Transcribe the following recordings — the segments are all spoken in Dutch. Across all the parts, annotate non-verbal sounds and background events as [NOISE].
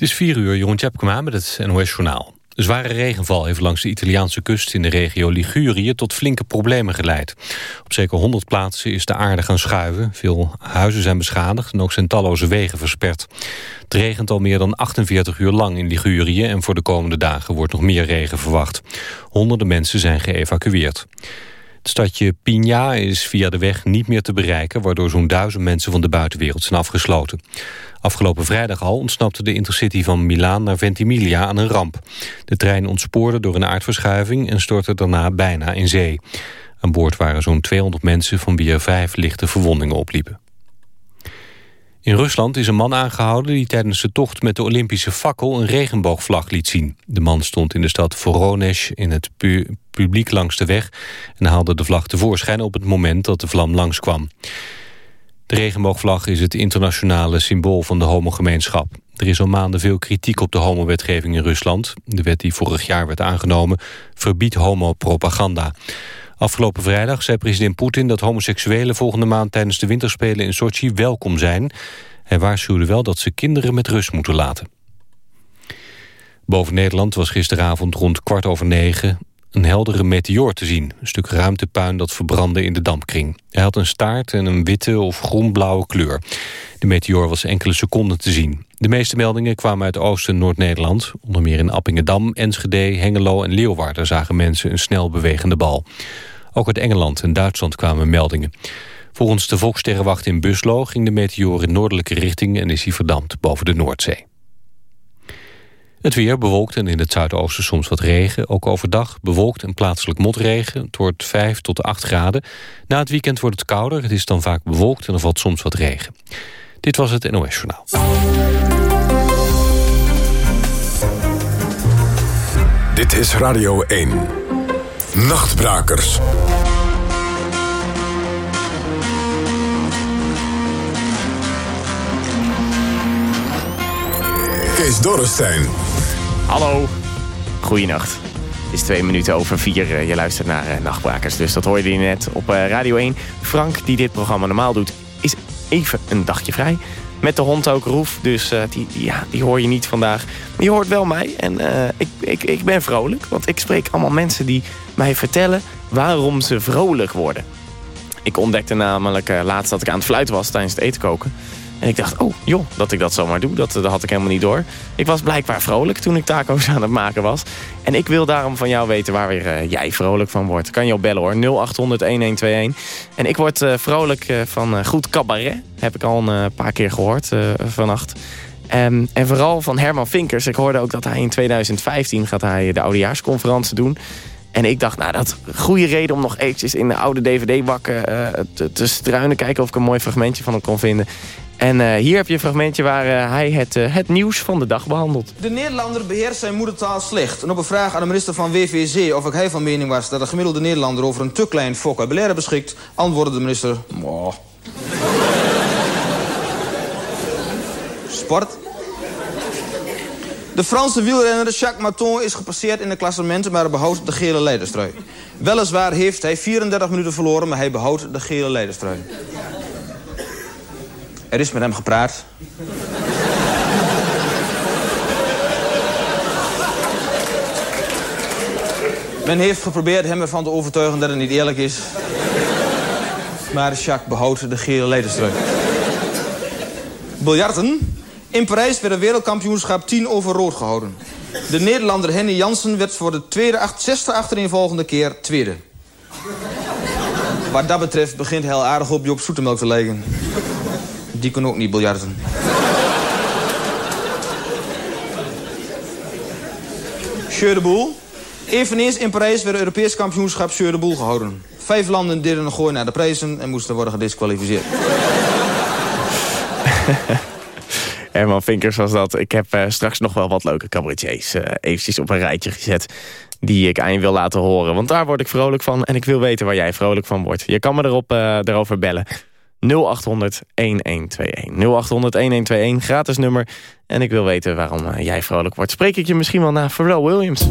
Het is 4 uur, Jeroen Tjepkema met het NOS-journaal. De zware regenval heeft langs de Italiaanse kust in de regio Ligurië tot flinke problemen geleid. Op zeker 100 plaatsen is de aarde gaan schuiven. Veel huizen zijn beschadigd en ook zijn talloze wegen versperd. Het regent al meer dan 48 uur lang in Ligurië en voor de komende dagen wordt nog meer regen verwacht. Honderden mensen zijn geëvacueerd. Het stadje Pigna is via de weg niet meer te bereiken... waardoor zo'n duizend mensen van de buitenwereld zijn afgesloten. Afgelopen vrijdag al ontsnapte de Intercity van Milaan naar Ventimiglia aan een ramp. De trein ontspoorde door een aardverschuiving en stortte daarna bijna in zee. Aan boord waren zo'n 200 mensen van wie er vijf lichte verwondingen opliepen. In Rusland is een man aangehouden die tijdens de tocht met de Olympische fakkel een regenboogvlag liet zien. De man stond in de stad Voronezh in het pu publiek langs de weg en haalde de vlag tevoorschijn op het moment dat de vlam langskwam. De regenboogvlag is het internationale symbool van de homogemeenschap. Er is al maanden veel kritiek op de homowetgeving in Rusland. De wet die vorig jaar werd aangenomen verbiedt homopropaganda. Afgelopen vrijdag zei president Poetin dat homoseksuelen volgende maand tijdens de winterspelen in Sochi welkom zijn. Hij waarschuwde wel dat ze kinderen met rust moeten laten. Boven Nederland was gisteravond rond kwart over negen een heldere meteoor te zien. Een stuk ruimtepuin dat verbrandde in de dampkring. Hij had een staart en een witte of groenblauwe kleur. De meteoor was enkele seconden te zien. De meeste meldingen kwamen uit Oost- en Noord-Nederland. Onder meer in Appingedam, Enschede, Hengelo en Leeuwarden... zagen mensen een snel bewegende bal. Ook uit Engeland en Duitsland kwamen meldingen. Volgens de Volkssterrenwacht in Buslo ging de meteoor in noordelijke richting... en is hij verdampt boven de Noordzee. Het weer bewolkt en in het zuidoosten soms wat regen. Ook overdag bewolkt en plaatselijk motregen. Het wordt 5 tot 8 graden. Na het weekend wordt het kouder. Het is dan vaak bewolkt en er valt soms wat regen. Dit was het NOS Journaal. Dit is Radio 1. Nachtbrakers. Kees Dorrestein. Hallo, goeienacht. Het is twee minuten over vier. Eh, je luistert naar uh, Nachtbrakers, dus dat hoorde je net op uh, Radio 1. Frank, die dit programma normaal doet, is even een dagje vrij. Met de hond ook, Roef, dus uh, die, ja, die hoor je niet vandaag. Maar je hoort wel mij en ik, ik, ik ben vrolijk. Want ik spreek allemaal mensen die mij vertellen waarom ze vrolijk worden. Ik ontdekte namelijk laatst dat ik aan het fluiten was tijdens het eten koken. En ik dacht, oh joh, dat ik dat zomaar doe, dat, dat had ik helemaal niet door. Ik was blijkbaar vrolijk toen ik taco's [LAUGHS] aan het maken was. En ik wil daarom van jou weten waar weer, uh, jij vrolijk van wordt. Kan je op bellen hoor, 0800-1121. En ik word uh, vrolijk van goed cabaret. Heb ik al een paar keer gehoord vannacht. Um, en vooral van Herman Vinkers. Ik hoorde ook dat hij in 2015 gaat hij de oudejaarsconferentie doen. En ik dacht, nou, dat goede reden om nog eventjes in de oude DVD-bakken te, te struinen. Kijken of ik een mooi fragmentje van hem kon vinden. En uh, hier heb je een fragmentje waar uh, hij het, het nieuws van de dag behandelt. De Nederlander beheerst zijn moedertaal slecht. En op een vraag aan de minister van WVZ of ik hij van mening was... dat de gemiddelde Nederlander over een te klein vocabulaire beschikt... antwoordde de minister... Moh. Sport. De Franse wielrenner Jacques Maton is gepasseerd in de klassementen... maar behoudt de gele leiderstrui. Weliswaar heeft hij 34 minuten verloren... maar hij behoudt de gele leiderstrui. Er is met hem gepraat. Men heeft geprobeerd hem ervan te overtuigen dat het niet eerlijk is. Maar Jacques behoudt de gele leiderstrui. Biljarten. In Parijs werd een wereldkampioenschap 10 over rood gehouden. De Nederlander Henny Jansen werd voor de tweede, acht, zesde achtereenvolgende keer tweede. Wat dat betreft begint heel aardig op Job Zoetemelk te lijken. Die kon ook niet biljarten. Jeu de Boel. Eveneens in Parijs werd het Europees kampioenschap Jeu de Boel gehouden. Vijf landen deden een gooi naar de prijzen en moesten worden gedisqualificeerd. [LAUGHS] Herman Vinkers was dat. Ik heb uh, straks nog wel wat leuke cabaretiers uh, eventjes op een rijtje gezet... die ik aan je wil laten horen. Want daar word ik vrolijk van en ik wil weten waar jij vrolijk van wordt. Je kan me erop, uh, erover bellen. 0800 1121. 0800 1121, gratis nummer. En ik wil weten waarom jij vrolijk wordt. Spreek ik je misschien wel naar Pharrell Williams.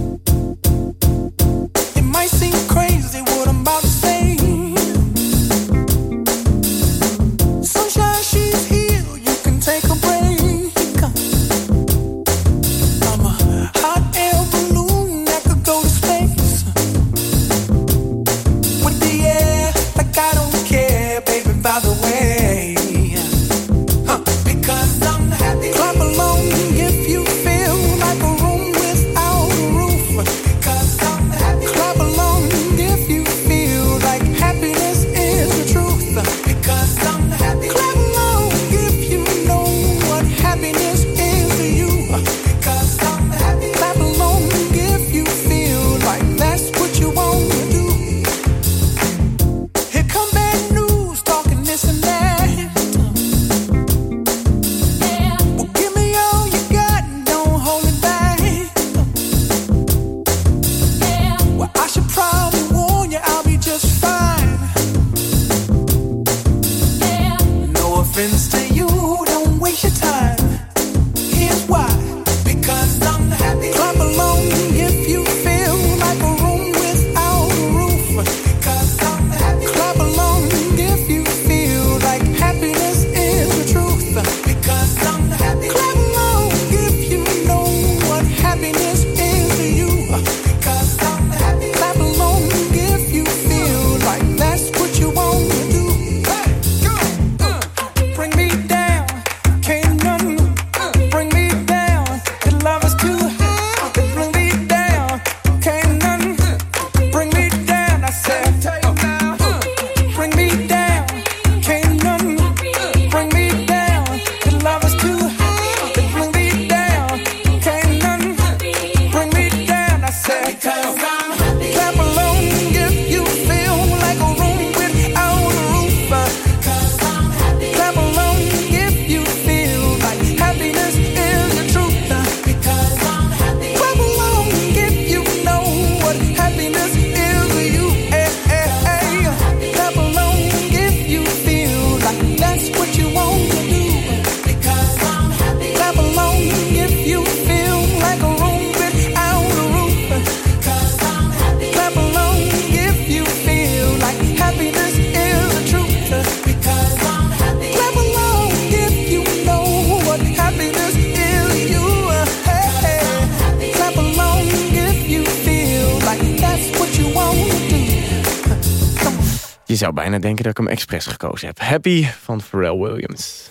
Zou bijna denken dat ik hem expres gekozen heb. Happy van Pharrell Williams.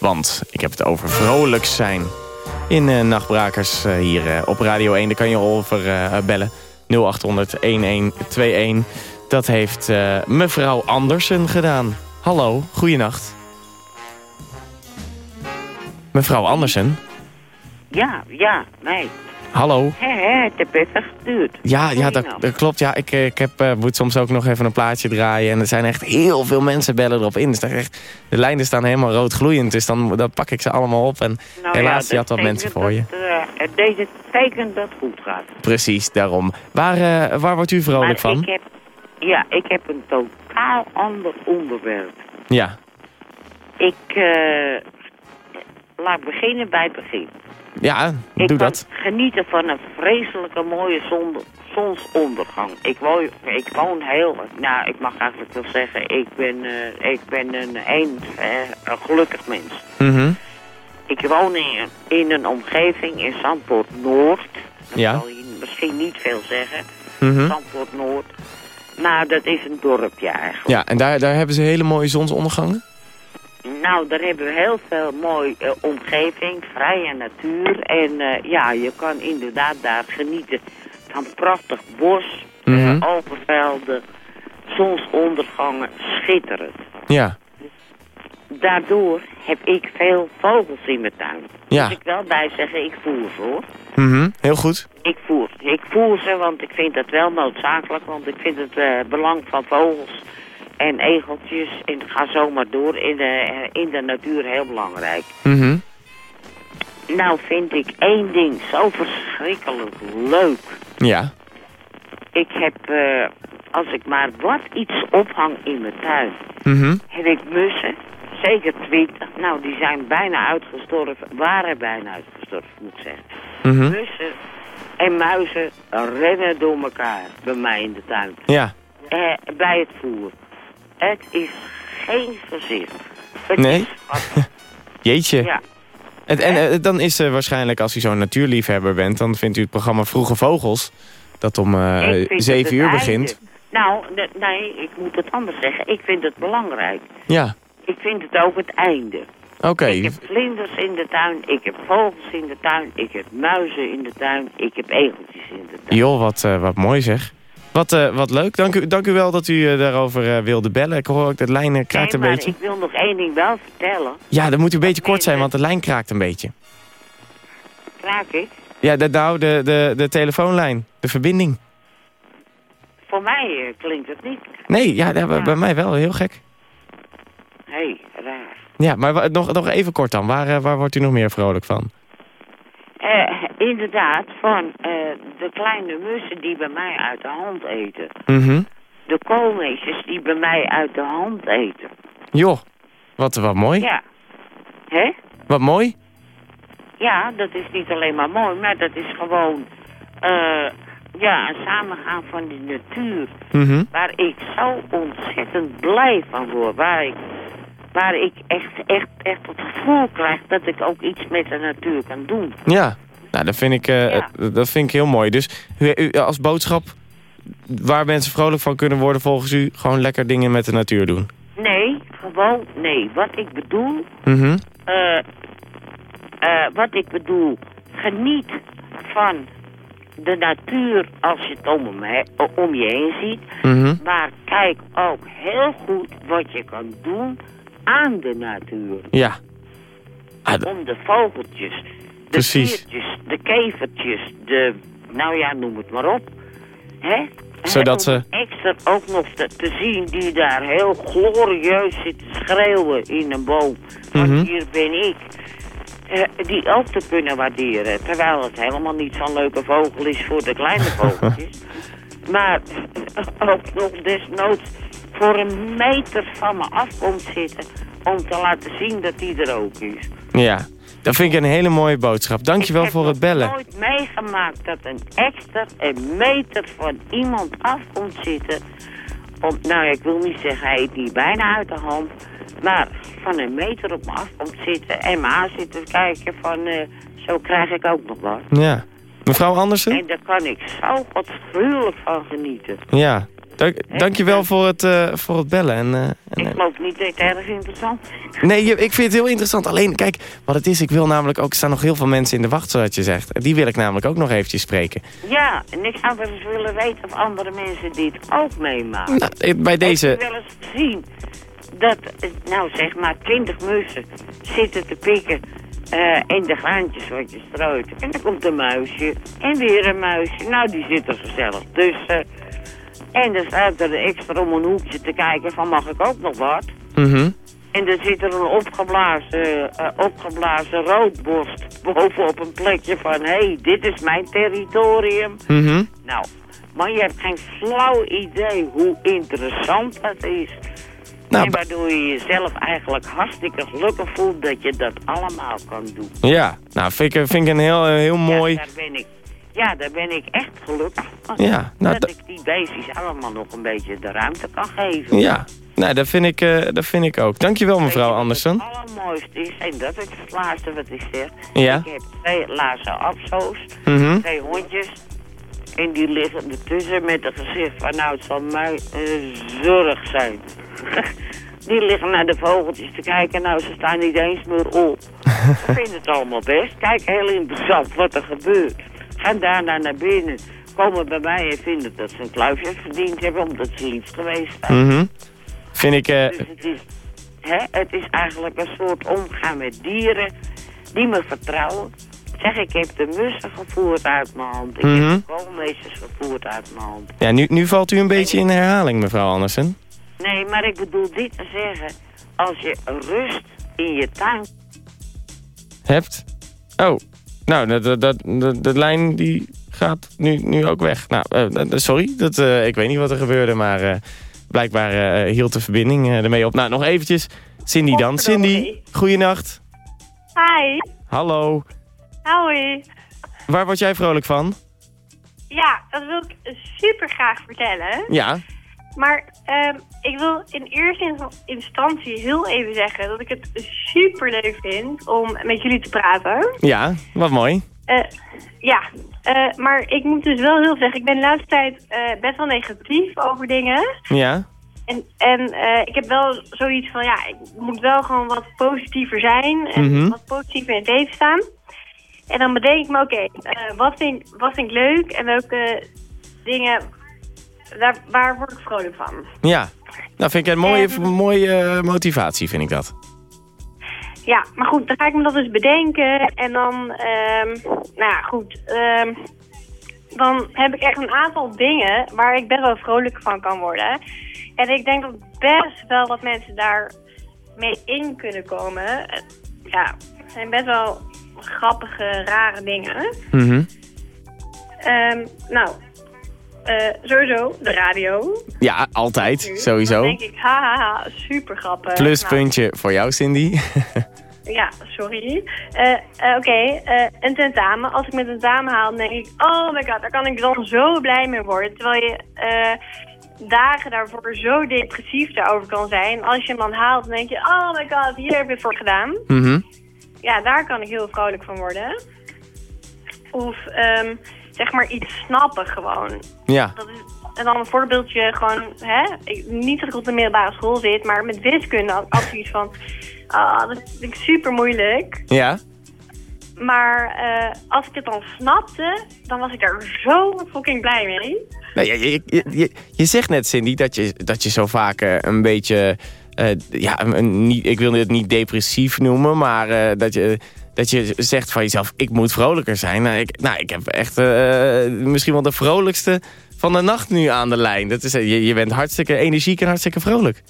Want ik heb het over vrolijk zijn. In uh, Nachtbrakers uh, hier uh, op Radio 1. Daar kan je over bellen. 0800 1121. Dat heeft mevrouw Andersen gedaan. Hallo, goeienacht. Mevrouw Andersen? Ja, ja, nee. Hallo. Hé, hé, het even geduurd. Ja, ja dat, dat, klopt. Ja, ik, ik heb, uh, moet soms ook nog even een plaatje draaien. En er zijn echt heel veel mensen bellen erop in. Dus echt, de lijnen staan helemaal rood gloeiend. Dus dan, dan pak ik ze allemaal op. En nou helaas, ja, je had wat mensen voor je. Uh, deze tekent dat goed gaat. Precies, daarom. Waar, uh, waar wordt u vrolijk maar van? Ik heb, ja, ik heb een totaal ander onderwerp. Ja. Ik... laat beginnen bij het begin. Ja, ik doe dat. genieten van een vreselijke mooie zon, zonsondergang. Ik woon, ik woon heel... Nou, ik mag eigenlijk wel zeggen, ik ben, uh, ik ben een, een, een gelukkig mens. Mm -hmm. Ik woon in, in een omgeving in Zandpoort Noord. Dat ja. zal je misschien niet veel zeggen. Mm -hmm. Zandpoort Noord. Maar dat is een dorpje eigenlijk. Ja, en daar, daar hebben ze hele mooie zonsondergangen? Nou, daar hebben we heel veel mooi uh, omgeving, vrije natuur. En uh, ja, je kan inderdaad daar genieten van prachtig bos, mm -hmm. uh, overvelden, zonsondergangen, schitterend. Ja. Daardoor heb ik veel vogels in mijn tuin. Ja. Moet ik wel bij zeggen, ik voer ze hoor. Mm -hmm. Heel goed. Ik voer, ik voer ze, want ik vind dat wel noodzakelijk. Want ik vind het belang van vogels en egeltjes en ga zomaar door in de, in de natuur heel belangrijk. Mm -hmm. Nou vind ik één ding zo verschrikkelijk leuk. Ja. Ik heb, uh, als ik maar wat iets ophang in mijn tuin, mm -hmm. heb ik mussen, zeker twintig. Nou, die zijn bijna uitgestorven, waren bijna uitgestorven, moet ik zeggen. Mm -hmm. Mussen en muizen rennen door elkaar bij mij in de tuin. Ja. Uh, bij het voer. Het is geen gezicht. Het nee? [LAUGHS] Jeetje. Ja. En, en uh, dan is er waarschijnlijk, als u zo'n natuurliefhebber bent... dan vindt u het programma Vroege Vogels... dat om uh, 7 uur begint. Nou, nee, ik moet het anders zeggen. Ik vind het belangrijk. Ja. Ik vind het ook het einde. Oké. Okay. Ik heb vlinders in de tuin, ik heb vogels in de tuin... ik heb muizen in de tuin, ik heb egeltjes in de tuin. Joh, wat, uh, wat mooi zeg. Wat, uh, wat leuk. Dank u, dank u wel dat u uh, daarover uh, wilde bellen. Ik hoor ook dat de lijn kraakt nee, een beetje. ik wil nog één ding wel vertellen. Ja, dan moet u een beetje kort zijn, want de lijn kraakt een beetje. Kraak ik? Ja, de, nou, de, de, de telefoonlijn. De verbinding. Voor mij klinkt het niet. Nee, ja, ja, bij mij wel. Heel gek. Hé, hey, raar. Ja, maar nog, nog even kort dan. Waar, waar wordt u nog meer vrolijk van? Uh, inderdaad, van uh, de kleine mussen die bij mij uit de hand eten. Mm -hmm. De koolmeesjes die bij mij uit de hand eten. Joh, wat, wat mooi. Ja. Hè? Wat mooi. Ja, dat is niet alleen maar mooi, maar dat is gewoon... Uh, ja, een samengaan van die natuur. Mm -hmm. Waar ik zo ontzettend blij van word. Waar ik, waar ik echt, echt, echt het gevoel krijg dat ik ook iets met de natuur kan doen. Ja, nou, dat, vind ik, uh, Ja. dat vind ik heel mooi. Dus u, u, als boodschap, waar mensen vrolijk van kunnen worden volgens u... gewoon lekker dingen met de natuur doen. Nee, gewoon, nee. Wat ik bedoel, Mhm. eh, eh, wat ik bedoel, geniet van de natuur als je het om, hem he- om je heen ziet. Mhm. Maar kijk ook heel goed wat je kan doen aan de natuur. Ja. Ah, Om de vogeltjes, de Precies. de kevertjes, de, nou ja, noem het maar op. Hè? Zodat ze- Extra ook nog te, te zien die daar heel glorieus zit te schreeuwen in een boom. Want Mhm. hier ben ik. Eh, die ook te kunnen waarderen. Terwijl het helemaal niet zo'n leuke vogel is voor de kleine [LAUGHS] vogeltjes. maar eh, ook nog desnoods voor een meter van me af komt zitten. Om te laten zien dat die er ook is. ja, dat vind ik een hele mooie boodschap. Dankjewel Ik voor het heb nog bellen. nooit meegemaakt dat een extra een meter van iemand af komt zitten. Om, nou, ik wil niet zeggen, hij niet bijna uit de hand. Maar van een meter op me af komt zitten en me aan zit te kijken van... eh, zo krijg ik ook nog wat. Ja. Mevrouw Andersen? En daar kan ik zo wat gruwelijk van genieten. Ja. Dank, dankjewel voor het, uh, voor het bellen. En, uh, en, ik geloof niet dat het erg interessant. Nee, ik vind het heel interessant. Alleen, kijk, wat het is, ik wil namelijk ook... Er staan nog heel veel mensen in de wacht, zoals je zegt. Die wil ik namelijk ook nog eventjes spreken. Ja, en ik zou wel eens willen weten of andere mensen dit ook meemaken. Nou, bij deze... Ik wel eens zien dat, nou zeg maar, twintig mussen zitten te pikken uh, in de graantjes wat je strooit. En dan komt een muisje en weer een muisje. Nou, die zitten gezellig tussen. En dan staat er extra om een hoekje te kijken van mag ik ook nog wat? Mhm. En dan zit er een opgeblazen, uh, opgeblazen roodborst bovenop een plekje van... hé, hey, dit is mijn territorium. Mhm. Nou, maar je hebt geen flauw idee hoe interessant dat is. Nou, en waardoor je jezelf eigenlijk hartstikke gelukkig voelt dat je dat allemaal kan doen. Ja, nou vind ik, vind ik een heel, heel mooi... Ja, daar ben ik, ja, daar ben ik echt gelukkig van. Ja, nou, dat ik die beestjes allemaal nog een beetje de ruimte kan geven. Ja, nou, dat vind ik, uh, dat vind ik ook. Dankjewel, mevrouw Weet Andersen. Het allermooiste is, en dat is het laatste wat ik zeg. Ja? Ik heb twee laatste abso's, mm twee hondjes. En die liggen ertussen met een gezicht van, nou, het zal mij uh, zorg zijn. [LAUGHS] die liggen naar de vogeltjes te kijken. Nou, ze staan niet eens meer op. Ze vinden het allemaal best. Kijk, heel interessant wat er gebeurt. Gaan daarna naar binnen. Komen bij mij en vinden dat ze een kluisje verdiend hebben... omdat ze lief geweest zijn. Mm Vind ik... Uh... Dus het is, hè, het is eigenlijk een soort omgaan met dieren... die me vertrouwen. Zeg, ik heb de mussen gevoerd uit mijn hand. Ik mm -hmm. heb de koolmeesters gevoerd uit mijn hand. Ja, nu, nu valt u een beetje in herhaling, mevrouw Andersen. Nee, maar ik bedoel dit te zeggen. Als je rust in je tuin... Hebt? Oh, nou, de, de, de, de, lijn die gaat nu, nu ook weg. Nou, uh, sorry, dat, uh, ik weet niet wat er gebeurde, maar uh, blijkbaar hield de verbinding ermee op. Nou, nog eventjes. Cindy dan. Cindy, goeienacht. Hi. Hallo. Hoi. Waar word jij vrolijk van? Ja, dat wil ik super graag vertellen. Ja. Maar um, ik wil in eerste instantie heel even zeggen dat ik het super leuk vind om met jullie te praten. Ja, wat mooi. Uh, ja, uh, maar ik moet dus wel heel zeggen, ik ben de laatste tijd uh, best wel negatief over dingen. Ja. En, en ik heb wel zoiets van, ja, ik moet wel gewoon wat positiever zijn en Mhm. mm -hmm. wat positiever in het leven staan. En dan bedenk ik me, oké, okay, wat, vind, wat vind ik leuk en welke dingen daar, waar word ik vrolijk van. Ja, nou vind ik een mooie, en, mooie uh, motivatie, vind ik dat. Ja, maar goed, dan ga ik me dat dus bedenken. En dan, um, nou ja, goed. Um, dan heb ik echt een aantal dingen waar ik best wel vrolijk van kan worden. En ik denk dat best wel wat mensen daar mee in kunnen komen. Ja, zijn best wel grappige, rare dingen. Mm -hmm. um, nou, uh, sowieso, de radio. Ja, altijd, sowieso. Dan denk ik, haha, super grappig. Pluspuntje nou. voor jou, Cindy. [LAUGHS] ja, sorry. Uh, uh, Oké, okay. een tentamen. Als ik mijn tentamen haal, dan denk ik, oh my god, daar kan ik dan zo blij mee worden. Terwijl je dagen daarvoor zo depressief daarover kan zijn. Als je hem dan haalt, dan denk je, oh my god, hier heb ik het voor gedaan. Mm -hmm. Ja, daar kan ik heel vrolijk van worden. Of... Um, zeg maar iets snappen gewoon. Ja. Dat is, en dan een voorbeeldje gewoon, hè, ik, niet dat ik op de middelbare school zit, maar met wiskunde had ik iets van, ah, dat vind ik super moeilijk. Ja. Maar uh, als ik het dan snapte, dan was ik daar zo fucking blij mee. Nou, je, je, je, je zegt net, Cindy, dat je, dat je zo vaak uh, een beetje, ja, een, niet, ik wil het niet depressief noemen, maar dat je dat je zegt van jezelf, ik moet vrolijker zijn. Nou, ik, nou, ik heb echt uh, misschien wel de vrolijkste van de nacht nu aan de lijn. Dat is, je, je bent hartstikke energiek en hartstikke vrolijk.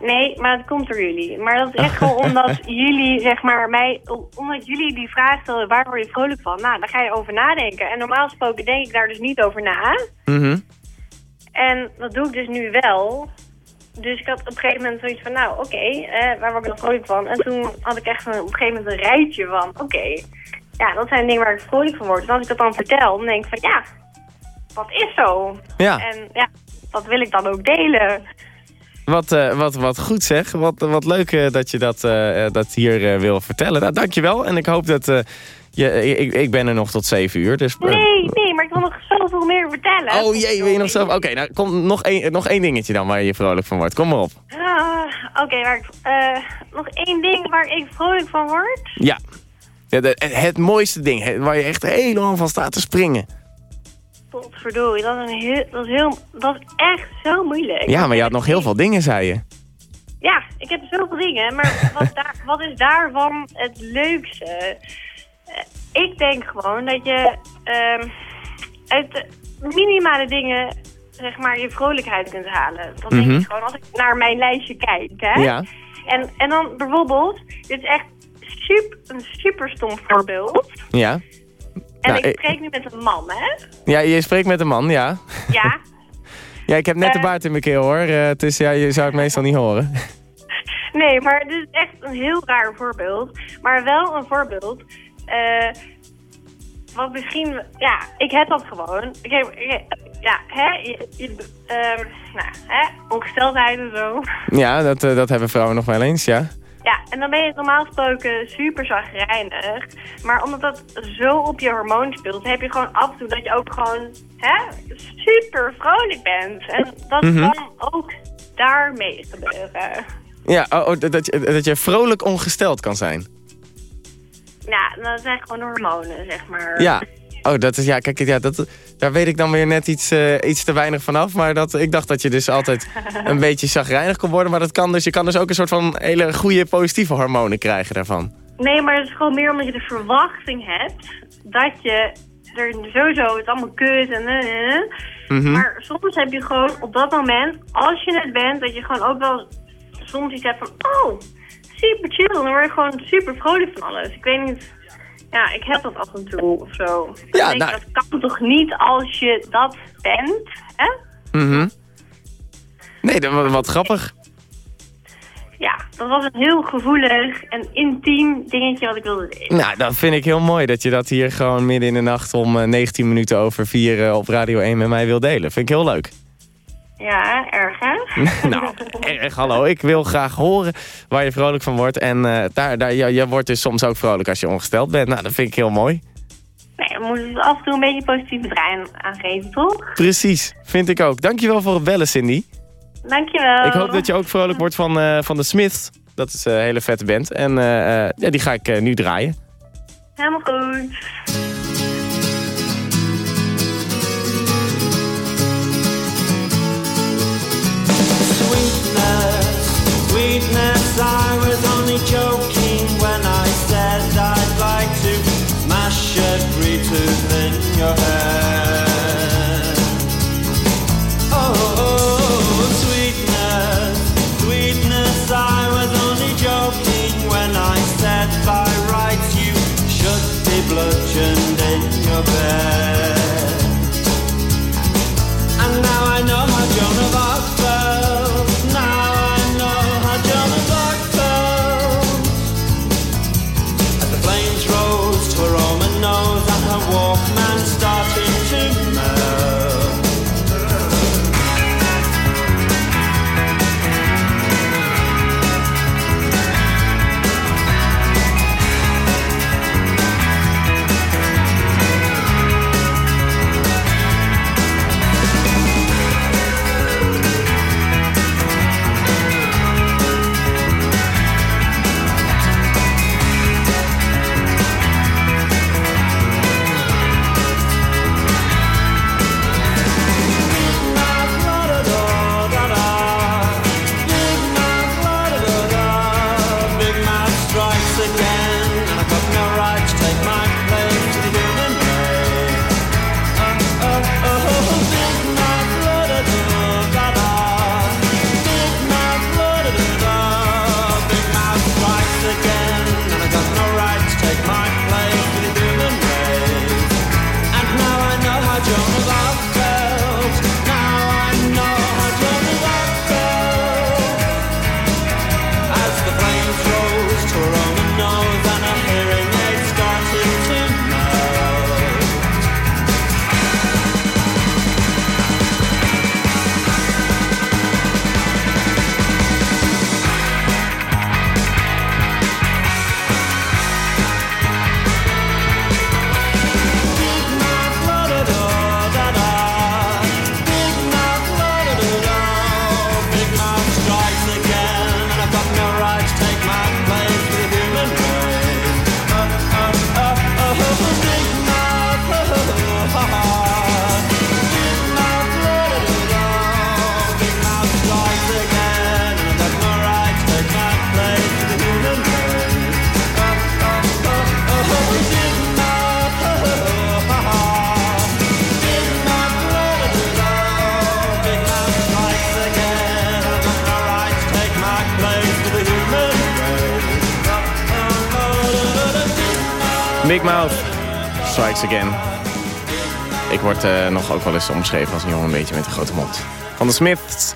Nee, maar dat komt door jullie. Maar dat is echt gewoon [LAUGHS] omdat jullie, zeg maar, mij, omdat jullie die vraag stellen, waar word je vrolijk van? Nou, daar ga je over nadenken. En normaal gesproken denk ik daar dus niet over na. Mm -hmm. En dat doe ik dus nu wel. Dus ik had op een gegeven moment zoiets van, nou oké, okay, uh, waar word ik dan vrolijk van? En toen had ik echt een, op een gegeven moment een rijtje van, oké, okay, ja, dat zijn dingen waar ik vrolijk van word. Dus als ik dat dan vertel, dan denk ik van, ja, dat is zo. Ja. En ja, dat wil ik dan ook delen. Wat, uh, wat, wat goed zeg. Wat, wat leuk uh, dat je dat, uh, dat hier wil vertellen. Nou, dankjewel. En ik hoop dat... je, ik, ik ben er nog tot zeven uur. Dus, nee, nee, maar meer vertellen. Oh jee, wil je nog zo... Oké, nou kom nog één, nog één dingetje dan waar je vrolijk van wordt. Kom maar op. Ah, Oké, waar ik, eh, nog één ding waar ik vrolijk van word. Ja. ja de- het mooiste ding, waar je echt helemaal van staat te springen. Potverdorie, dat is, heel, dat, is heel, dat is echt zo moeilijk. Ja, maar je had nog heel veel dingen, zei je. Ja, ik heb zoveel dingen, maar wat, [LAUGHS] daar, wat is daarvan het leukste? Eh, ik denk gewoon dat je ehm, uit minimale dingen zeg maar je vrolijkheid kunt halen. Dat denk Mhm. ik gewoon als ik naar mijn lijstje kijk. Hè? Ja. En, en dan bijvoorbeeld, dit is echt super, een super stom voorbeeld. Ja. En Nou, ik ik- spreek nu met een man, hè? Ja, je spreekt met een man, ja. Ja. [LAUGHS] Ja, ik heb net de Eh. baard in mijn keel, hoor. Eh, het is, ja, je zou het meestal niet horen. Nee, maar dit is echt een heel raar voorbeeld. Maar wel een voorbeeld. eh, wat misschien... Ja, ik heb dat gewoon. Ik heb, ja, hè? Je, je, ehm, nou, hè? Ongesteldheid en zo. Ja, dat, eh, dat hebben vrouwen nog wel eens, ja. Ja, en dan ben je normaal gesproken super zagrijnig. Maar omdat dat zo op je hormoon speelt, heb je gewoon af en toe dat je ook gewoon hè, super vrolijk bent. En dat Mhm. kan ook daarmee gebeuren. Ja, oh, oh, dat, dat, je- dat je vrolijk ongesteld kan zijn. Ja, dat zijn gewoon hormonen, zeg maar. Ja. Oh, dat is, ja, kijk, ja, dat, daar weet ik dan weer net iets, eh, iets te weinig vanaf. Maar dat, ik dacht dat je dus altijd [LAUGHS] een beetje chagrijnig kon worden. Maar dat kan dus, je kan dus ook een soort van hele goede positieve hormonen krijgen daarvan. Nee, maar het is gewoon meer omdat je de verwachting hebt dat je er sowieso het allemaal kut en. Mhm. Maar soms heb je gewoon op dat moment, als je het bent, dat je gewoon ook wel soms iets hebt van, oh, super chill. Dan word je gewoon super vrolijk van alles. Ik weet niet, ja, ik heb dat af en toe of zo. Ja, denk, nou- Dat kan toch niet als je dat bent, hè? Mhm. Nee, dat, wat, wat grappig. Ja, dat was een heel gevoelig en intiem dingetje wat ik wilde delen. Nou, dat vind ik heel mooi dat je dat hier gewoon midden in de nacht om eh, 19 minuten over 4 eh, op Radio 1 met mij wil delen. Vind ik heel leuk. Ja, erg hè? [LAUGHS] nou, erg hallo. Ik wil graag horen waar je vrolijk van wordt. En eh, daar, daar, je, je wordt dus soms ook vrolijk als je ongesteld bent. Nou, dat vind ik heel mooi. Nee, we moeten af en toe een beetje positief brein aangeven, toch? Precies, vind ik ook. Dankjewel voor het bellen, Cindy. Dankjewel. Ik hoop dat je ook vrolijk wordt van, eh, van de Smiths. Dat is een hele vette band. En eh, eh, ja, die ga ik eh, nu draaien. Helemaal goed. I was only joking when I said I'd like to mash every tooth in your head. Ik word eh, nog ook wel eens omschreven als een jongen een beetje met een grote mond. Van de Smiths.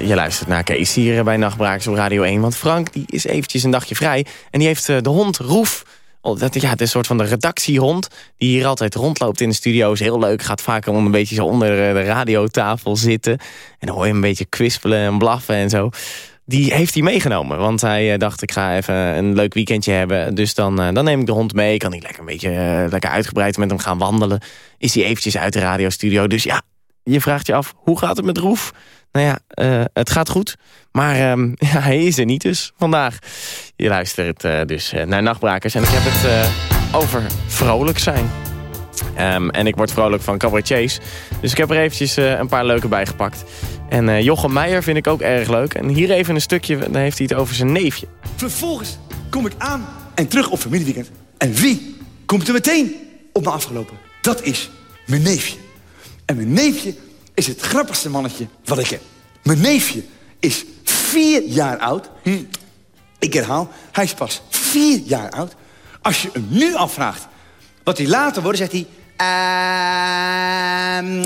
Je luistert naar Kees hier bij Nachtbrakers op Radio 1. Want Frank die is eventjes een dagje vrij. En die heeft eh, de hond Roef. Oh, dat, ja, het is een soort van de redactiehond. Die hier altijd rondloopt in de studio. Heel leuk. Gaat vaak een beetje zo onder de radiotafel zitten. En dan hoor je hem een beetje kwispelen en blaffen en zo. Die heeft hij meegenomen. Want hij eh, dacht, ik ga even een leuk weekendje hebben. Dus dan, eh, dan neem ik de hond mee. Kan hij lekker een beetje eh, lekker uitgebreid met hem gaan wandelen. Is hij eventjes uit de radiostudio. Dus ja, je vraagt je af, hoe gaat het met Roef? Nou ja, het gaat goed. Maar ehm, [LAUGHS] ja, hij is er niet dus vandaag. Je luistert dus naar Nachtbrakers. En ik heb het over vrolijk zijn. Ehm, en ik word vrolijk van cabaretiers. Dus ik heb er eventjes een paar leuke bij gepakt. En eh, Jochem Meijer vind ik ook erg leuk. En hier even een stukje, dan heeft hij het over zijn neefje. Vervolgens kom ik aan en terug op familieweekend. En wie komt er meteen op me afgelopen? Dat is mijn neefje. En mijn neefje is het grappigste mannetje wat ik heb. Mijn neefje is vier jaar oud. Hm. Ik herhaal, hij is pas vier jaar oud. Als je hem nu afvraagt wat hij later wordt, zegt hij... Ehm,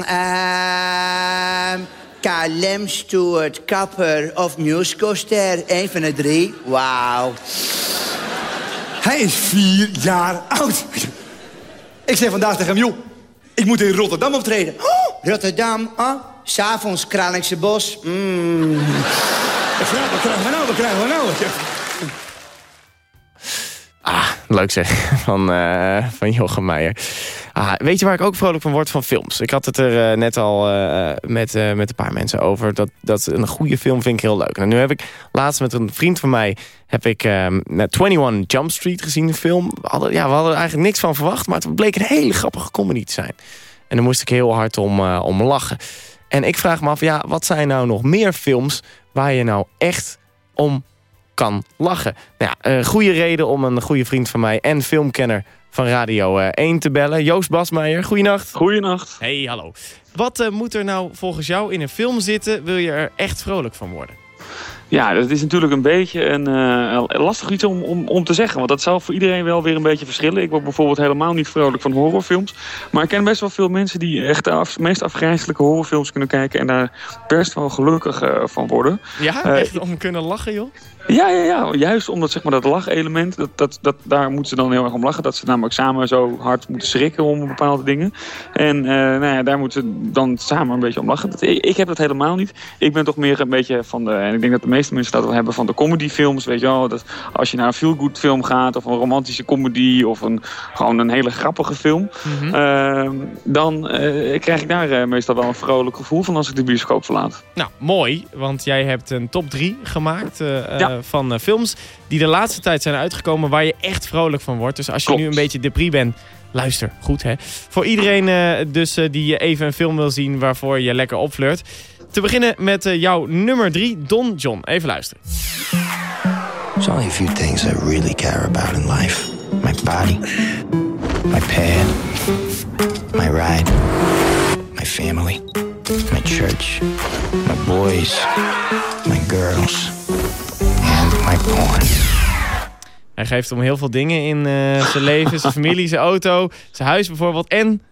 ehm, KLM Stewart, kapper of musicalster. Een van de drie. Wauw. Hij is vier jaar oud. Ik zei vandaag tegen hem, joh, ik moet in Rotterdam optreden. Oh, Rotterdam, oh, s'avonds Kralingse Bos. Mm. Wat krijgen we nou, wat krijgen we nou? Ah, leuk zeg, [LAUGHS] van, eh, van Jochem Meijer. Ah, weet je waar ik ook vrolijk van word? Van films. Ik had het er eh, net al eh, met, eh, met een paar mensen over. Dat, dat een goede film vind ik heel leuk. En nu heb ik laatst met een vriend van mij... heb ik ehm, net 21 Jump Street gezien, de film. We hadden, ja, we hadden er eigenlijk niks van verwacht... maar het bleek een hele grappige comedy te zijn. En daar moest ik heel hard om, om lachen. En ik vraag me af, ja, wat zijn nou nog meer films... waar je nou echt om kan lachen. Nou ja, een goede reden om een goede vriend van mij en filmkenner van Radio eh, 1 te bellen. Joost Basmeijer, goeienacht. Goeienacht. Hey, hallo. Wat eh, moet er nou volgens jou in een film zitten... wil je er echt vrolijk van worden? Ja, dat is natuurlijk een beetje een eh, lastig iets om, om, om te zeggen. Want dat zal voor iedereen wel weer een beetje verschillen. Ik word bijvoorbeeld helemaal niet vrolijk van horrorfilms. Maar ik ken best wel veel mensen die echt de af- meest afgrijzelijke horrorfilms kunnen kijken. En daar best wel gelukkig eh, van worden. Ja, Eh, echt om kunnen lachen, joh? Ja, ja, ja, juist omdat zeg maar, dat lachelement, dat, dat, dat, daar moeten ze dan heel erg om lachen. Dat ze namelijk samen zo hard moeten schrikken om bepaalde dingen. En eh, nou ja, daar moeten ze dan samen een beetje om lachen. Dat, ik, ik heb dat helemaal niet. Ik ben toch meer een beetje van de, en ik denk dat de meeste mensen dat wel hebben, van de comedyfilms. Weet je wel, dat als je naar een feel-good film gaat, of een romantische comedy, of een, gewoon een hele grappige film. Mhm. eh, dan eh, krijg ik daar eh, meestal wel een vrolijk gevoel van als ik de bioscoop verlaat. Nou, mooi, want jij hebt een top 3 gemaakt Ja. Van eh, films... die de laatste tijd zijn uitgekomen waar je echt vrolijk van wordt. Dus als je Klopt. nu een beetje depri bent, luister, goed hè. Voor iedereen eh, dus eh, die even een film wil zien waarvoor je lekker opflirt. Te beginnen met eh, jouw nummer 3, Don John. Even luisteren. There's only a few things I really care about in life my body, my pad, my ride, my family, my church, my boys, my girls, my porn. Hij geeft om heel veel dingen in eh, zijn leven. Zijn familie, zijn auto, zijn huis bijvoorbeeld. En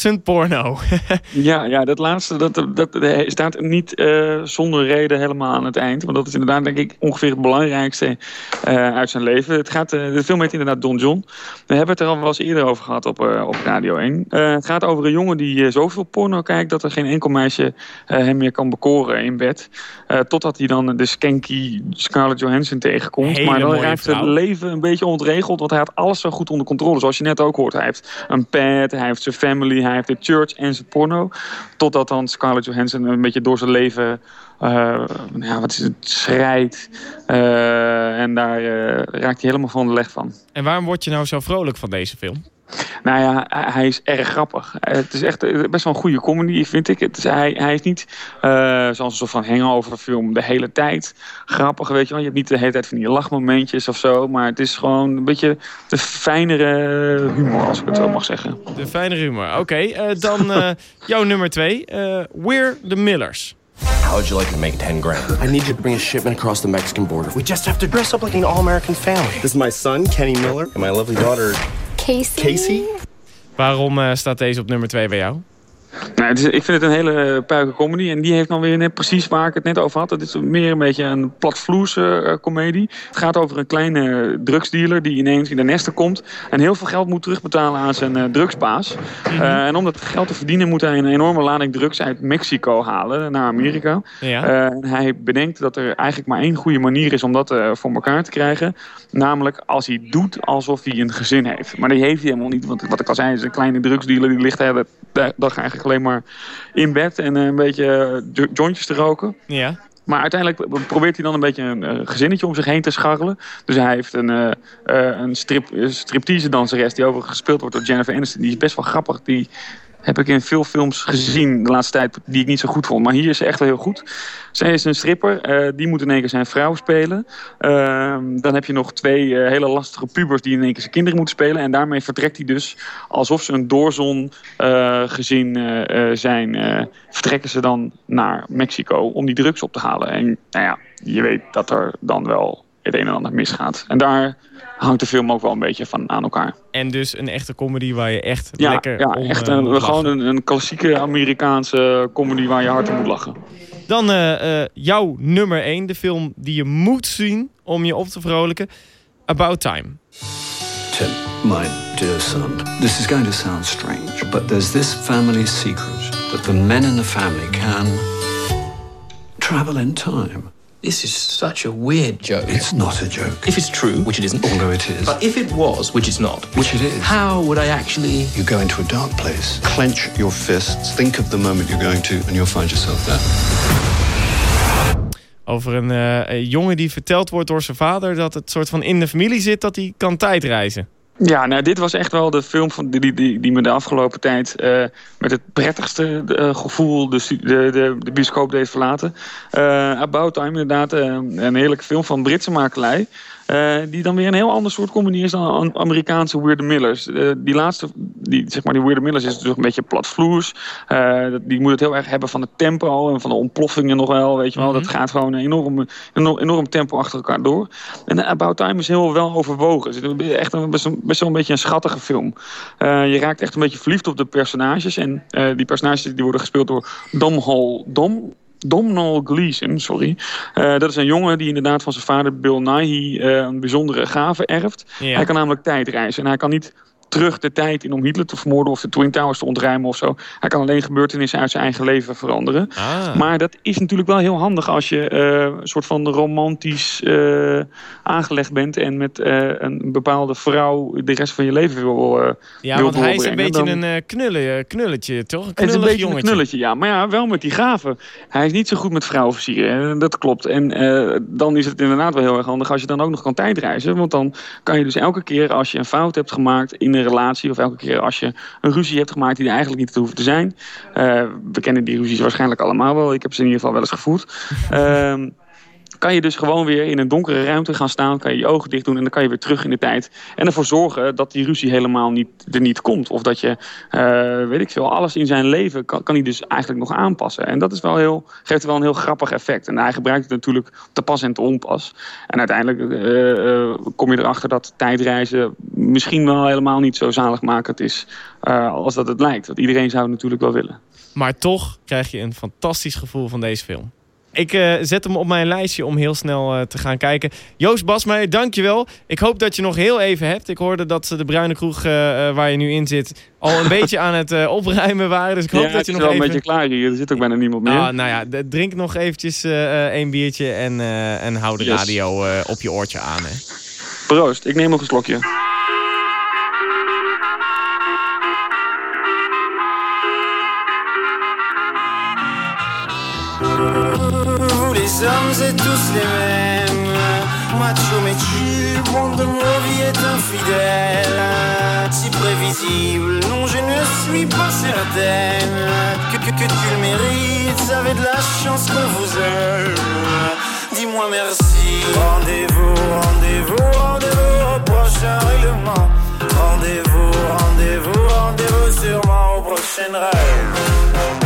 zijn porno. [LAUGHS] Ja, ja dat laatste dat, dat, dat staat niet eh, zonder reden helemaal aan het eind. Want dat is inderdaad, denk ik, ongeveer het belangrijkste eh, uit zijn leven. Het gaat, eh, de film heet inderdaad Don John. We hebben het er al wel eens eerder over gehad op, eh, op Radio 1. Eh, het gaat over een jongen die eh, zoveel porno kijkt... dat er geen enkel meisje eh, hem meer kan bekoren in bed. Eh, totdat hij dan de skanky Scarlett Johansson tegenkomt. Hele maar dan raakt het vrouw. leven een beetje ontregeld. Want hij had alles zo goed onder controle. Zoals je net ook hoort. Hij heeft een pad, hij heeft zijn family, hij heeft de church en zijn porno. Totdat dan Scarlett Johansson een beetje door zijn leven... eh, ja, wat is het, schrijdt. Eh, en daar eh, raakt hij helemaal van de leg van. en waarom word je nou zo vrolijk van deze film? Nou ja, hij- is erg grappig. Eh, Het is echt eh, best wel een goede comedy, vind ik. Het is, hij, hij is niet eh, zoals een soort van hangover film de hele tijd grappig, weet je wel. Je hebt niet de hele tijd van die lachmomentjes of zo. Maar het is gewoon een beetje de fijnere humor, als ik het zo mag zeggen. De fijne humor. Oké, eh, dan eh, [LAUGHS] jouw nummer 2. We're the Millers. How would you like to make 10 grand? I need you to bring a shipment across the Mexican border. We just have to dress up like an all American family. This is my son, Kenny Miller, and my lovely daughter, Casey. Waarom eh, staat deze op nummer 2 bij jou? Nou, het is, ik vind het een hele puike comedy. En die heeft dan weer net precies waar ik het net over had. Het is meer een beetje een platvloerse uh, comedie. Het gaat over een kleine drugsdealer die ineens in de nesten komt. En heel veel geld moet terugbetalen aan zijn drugsbaas. Mm -hmm. uh, en om dat geld te verdienen moet hij een enorme lading drugs uit Mexico halen naar Amerika. Ja. en hij bedenkt dat er eigenlijk maar één goede manier is om dat voor elkaar te krijgen. Namelijk als hij doet alsof hij een gezin heeft. Maar die heeft hij helemaal niet. Want wat ik al zei is een kleine drugsdealer die ligt de dag eigenlijk alleen maar in bed en een beetje jointjes te roken. Ja. Maar uiteindelijk probeert hij dan een beetje een uh, gezinnetje om zich heen te scharrelen. Dus hij heeft een, uh, een strip, striptease danseres die overigens gespeeld wordt door Jennifer Aniston. Die is best wel grappig. Die heb ik in veel films gezien de laatste tijd die ik niet zo goed vond. Maar hier is ze echt wel heel goed. Zij is een stripper. Uh, die moet in één keer zijn vrouw spelen. Uh, dan heb je nog twee uh, hele lastige pubers die in één keer zijn kinderen moeten spelen. En daarmee vertrekt hij dus alsof ze een doorzon gezin zijn. vertrekken ze dan naar Mexico om die drugs op te halen. En nou ja, je weet dat er dan wel het een en ander misgaat. En daar hangt de film ook wel een beetje van aan elkaar. En dus een echte comedy waar je echt ja, lekker Ja, om, echt uh, een, gewoon een, een, klassieke Amerikaanse comedy waar je hard om moet lachen. Dan uh, uh, jouw nummer 1, de film die je moet zien om je op te vrolijken. About Time. Tim, my dear son, this is going to sound strange, but there's this family secret that the men in the family can travel in time. This is such a weird joke. It's not a joke. If it's true, which it isn't. Although it is. But if it was, which it's not. Which it is. How would I actually... You go into a dark place, clench your fists, think of the moment you're going to, and you'll find yourself there. Over een, uh, een jongen die verteld wordt door zijn vader... dat het soort van in de familie zit dat hij kan tijdreizen. Ja, nou, dit was echt wel de film van die, die, die me de afgelopen tijd uh, met het prettigste uh, gevoel de, de, de, de bioscoop deed verlaten. Uh, About Time, inderdaad, een heerlijke film van Britse makelij. Uh, die dan weer een heel ander soort comedy is dan Amerikaanse Weird Millers. Uh, die laatste, die, zeg maar die Weird Millers is dus een beetje platvloers. Uh, die moet het heel erg hebben van het tempo en van de ontploffingen nog wel, weet je wel. Mm -hmm. Dat gaat gewoon enorm, enorm, enorm tempo achter elkaar door. En About Time is heel wel overwogen. Het is echt een, best, een, best wel een beetje een schattige film. je raakt echt een beetje verliefd op de personages. En die personages die worden gespeeld door Dom Hall Dom. Domhnall Gleeson, sorry. Uh, dat is een jongen die inderdaad van zijn vader Bill Nighy uh, een bijzondere gave erft. Ja. Hij kan namelijk tijdreizen en hij kan niet terug de tijd in om Hitler te vermoorden of de Twin Towers te ontruimen of zo. Hij kan alleen gebeurtenissen uit zijn eigen leven veranderen. Ah. Maar dat is natuurlijk wel heel handig als je uh, een soort van romantisch uh, aangelegd bent en met uh, een bepaalde vrouw de rest van je leven wil uh, Ja, wil want hij is een beetje dan... een een knulle, knulletje, toch? Een het is een beetje jongetje. een knulletje, ja. Maar ja, wel met die gaven. Hij is niet zo goed met vrouwen versieren. Dat klopt. En dan is het inderdaad wel heel erg handig als je dan ook nog kan tijdreizen. Want dan kan je dus elke keer als je een fout hebt gemaakt in een relatie of elke keer als je een ruzie hebt gemaakt die er eigenlijk niet te hoeft te zijn. Uh, we kennen die ruzies waarschijnlijk allemaal wel. Ik heb ze in ieder geval wel eens gevoerd. Uh, [LAUGHS] kan je dus gewoon weer in een donkere ruimte gaan staan. Kan je je ogen dicht doen en dan kan je weer terug in de tijd. En ervoor zorgen dat die ruzie helemaal niet, er niet komt. Of dat je, uh, weet ik veel, alles in zijn leven kan, kan hij dus eigenlijk nog aanpassen. En dat is wel heel, geeft wel een heel grappig effect. En hij gebruikt het natuurlijk te pas en te onpas. En uiteindelijk uh, kom je erachter dat tijdreizen misschien wel helemaal niet zo zaligmakend is als dat het lijkt. Want iedereen zou het natuurlijk wel willen. Maar toch krijg je een fantastisch gevoel van deze film. Ik uh, zet hem op mijn lijstje om heel snel uh, te gaan kijken. Joost Basmeijer, dankjewel. Ik hoop dat je nog heel even hebt. Ik hoorde dat de Bruine Kroeg uh, waar je nu in zit... al een [LAUGHS] beetje aan het opruimen waren. Dus ik hoop ja, dat je nog wel even... een beetje klaar hier. Er zit ook bijna niemand meer. Ah, nou ja, drink nog eventjes een biertje en, en hou de Yes. radio op je oortje aan. Hè. Proost, ik neem nog een slokje. Hommes êtes tous les mêmes. Macho mais tu, monde de nos vies est infidèle Si prévisible, non je ne suis pas certaine Que, que, que tu le mérites, avez de la chance qu'on vous aime. Dis-moi merci. Rendez-vous, rendez-vous, rendez-vous au prochain règlement. Rendez-vous, rendez-vous, rendez-vous sûrement au prochain rêve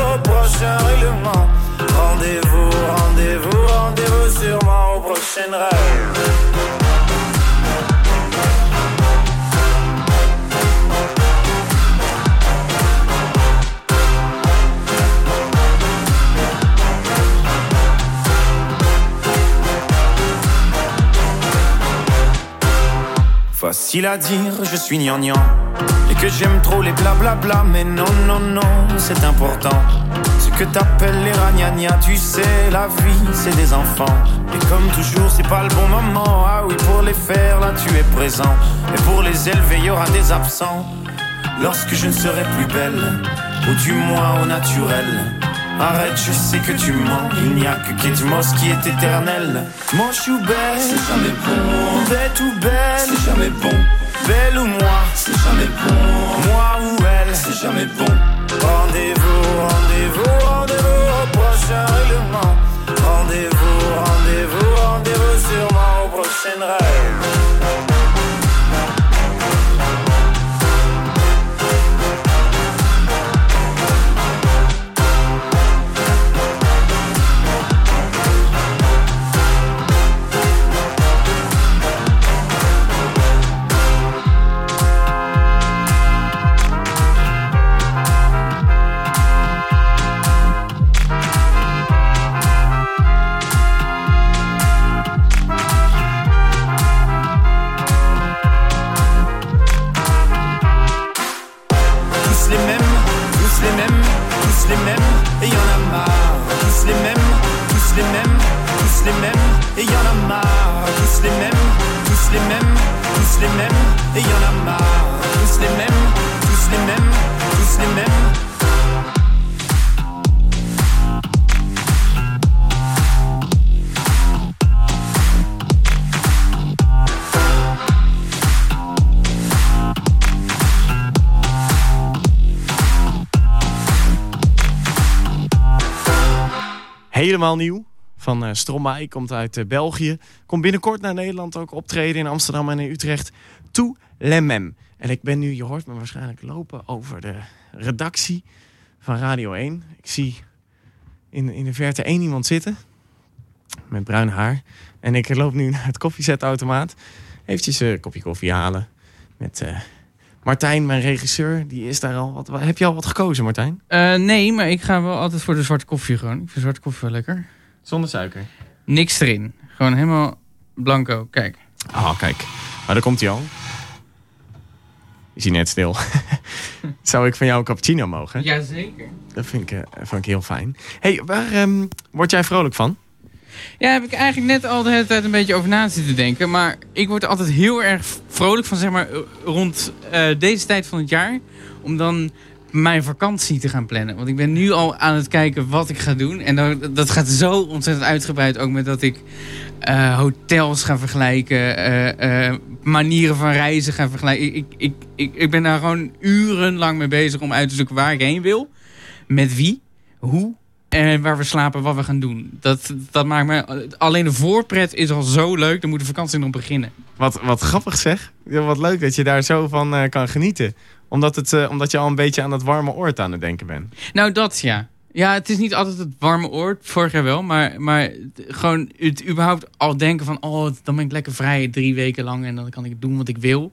prochain règlement. Rendez-vous, rendez-vous, rendez-vous sûrement au prochain rêve. Facile à dire, je suis gnangnan Et que j'aime trop les blablabla Mais non, non, non, c'est important que t'appelles les ragnagnas Tu sais, la vie, c'est des enfants Et comme toujours, c'est pas le bon moment Ah oui, pour les faire, là, tu es présent Et pour les élever, y aura des absents Lorsque je ne serai plus belle Ou du moins au naturel Arrête, je sais que tu mens. Il n'y a que Kate Moss qui est éternel. Moche ou belle, c'est jamais bon. Bête ou belle, c'est jamais bon. Belle ou moi, c'est jamais bon. Moi ou elle, c'est jamais bon. Rendez-vous, rendez-vous, rendez-vous au prochain règlement. Rendez-vous, rendez-vous, rendez-vous sûrement au prochain rêve. Les mêmes, tous les mêmes, tous les mêmes, et y en a marre. Tous les mêmes, tous les mêmes, tous les mêmes. Helemaal nieuw. Van eh Stromae, komt uit eh, België. Komt binnenkort naar Nederland ook optreden in Amsterdam en in Utrecht. Tout le mem. En ik ben nu, je hoort me waarschijnlijk lopen over de redactie van Radio 1. Ik zie in, in de verte één iemand zitten. Met bruin haar. En ik loop nu naar het koffiezetautomaat. Eventjes een kopje koffie halen. Met eh, Martijn, mijn regisseur. Die is daar al. Wat, heb je al wat gekozen, Martijn? Eh, nee, maar ik ga wel altijd voor de zwarte koffie gewoon. Ik vind zwarte koffie wel lekker. Zonder suiker? Niks erin. Gewoon helemaal blanco. Kijk. Oh, kijk. Maar daar komt hij al. Is hij net stil. [LAUGHS] Zou ik van jou een cappuccino mogen? Jazeker. Dat vind ik, eh, vind ik heel fijn. hey, waar ehm, word jij vrolijk van? Ja, heb ik eigenlijk net al de hele tijd een beetje over na zitten denken. Maar ik word er altijd heel erg vrolijk van, zeg maar, eh, rond eh, deze tijd van het jaar. Om dan mijn vakantie te gaan plannen. Want ik ben nu al aan het kijken wat ik ga doen. En dat, dat gaat zo ontzettend uitgebreid. Ook met dat ik eh, hotels ga vergelijken. eh, eh, manieren van reizen ga vergelijken. Ik, ik, ik, ik, ben daar gewoon urenlang mee bezig om uit te zoeken waar ik heen wil. Met wie, hoe en waar we slapen, wat we gaan doen. Dat, dat maakt me... Alleen de voorpret is al zo leuk. Dan moet de vakantie nog beginnen. Wat, wat grappig zeg. Ja, wat leuk dat je daar zo van kan genieten. Omdat, het, eh, omdat je al een beetje aan dat warme oord aan het denken bent. Nou, dat ja. Ja, het is niet altijd het warme oord. Vorig jaar wel. Maar, maar gewoon het überhaupt al denken van... Oh, dan ben ik lekker vrij drie weken lang. En dan kan ik doen wat ik wil.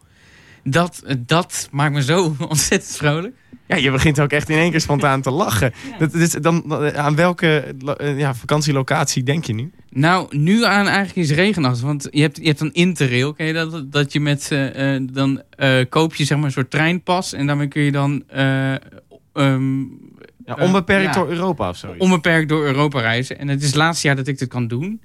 Dat, dat maakt me zo [LAUGHS] ontzettend vrolijk. Ja, je begint ook echt in één keer spontaan te lachen. Dat, is dan, dan- aan welke eh, ja, vakantielocatie denk je nu? Nou, nu aan eigenlijk is regenachtig. Want je hebt, je hebt een interrail. Ken je dat? Dat je met... eh, eh, dan eh, koop je zeg maar een soort treinpas. En daarmee kun je dan... eh, ehm, Ja, onbeperkt ja, door Europa of zo. Onbeperkt door Europa reizen. En het is het laatste jaar dat ik dit kan doen.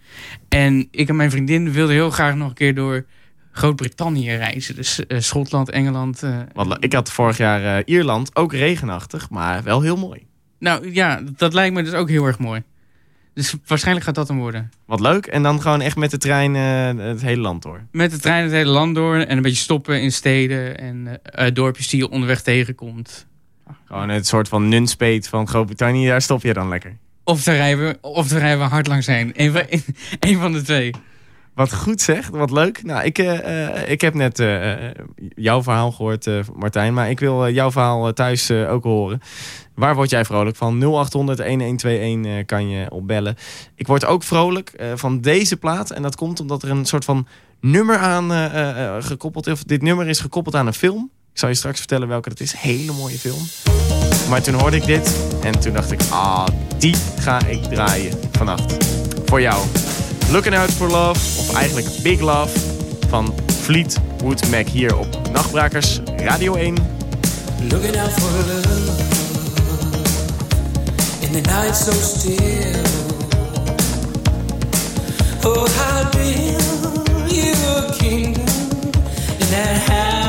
En ik en mijn vriendin wilden heel graag nog een keer door Groot-Brittannië reizen. Dus Schotland, Engeland. Want ik had vorig jaar Ierland, ook regenachtig, maar wel heel mooi. Nou ja, dat lijkt me dus ook heel erg mooi. Dus waarschijnlijk gaat dat hem worden. Wat leuk. En dan gewoon echt met de trein eh, het hele land door. Met de trein het hele land door en een beetje stoppen in steden en eh, dorpjes die je onderweg tegenkomt. Gewoon het soort van nunspeet van Groot-Brittannië. Daar stop je dan lekker. Of daar rijden we, of daar rijden we hard langs heen. Eén van, [LAUGHS] één van de twee. Wat goed zegt, wat leuk. Nou, ik, eh, ik heb net jouw verhaal gehoord, eh, Martijn. Maar ik wil jouw verhaal thuis ook horen. Waar word jij vrolijk van? 0800-1121 eh, kan je opbellen. Ik word ook vrolijk eh, van deze plaat. En dat komt omdat er een soort van nummer aan eh, gekoppeld is. Dit nummer is gekoppeld aan een film. Ik zal je straks vertellen welke het is. Hele mooie film. Maar toen hoorde ik dit. En toen dacht ik, ah, die ga ik draaien vannacht. Voor jou. Looking Out for Love, of eigenlijk Big Love, van Fleetwood Mac hier op Nachtbrakers Radio 1. Looking out for love in the night so still. Oh, how build you a kingdom in that house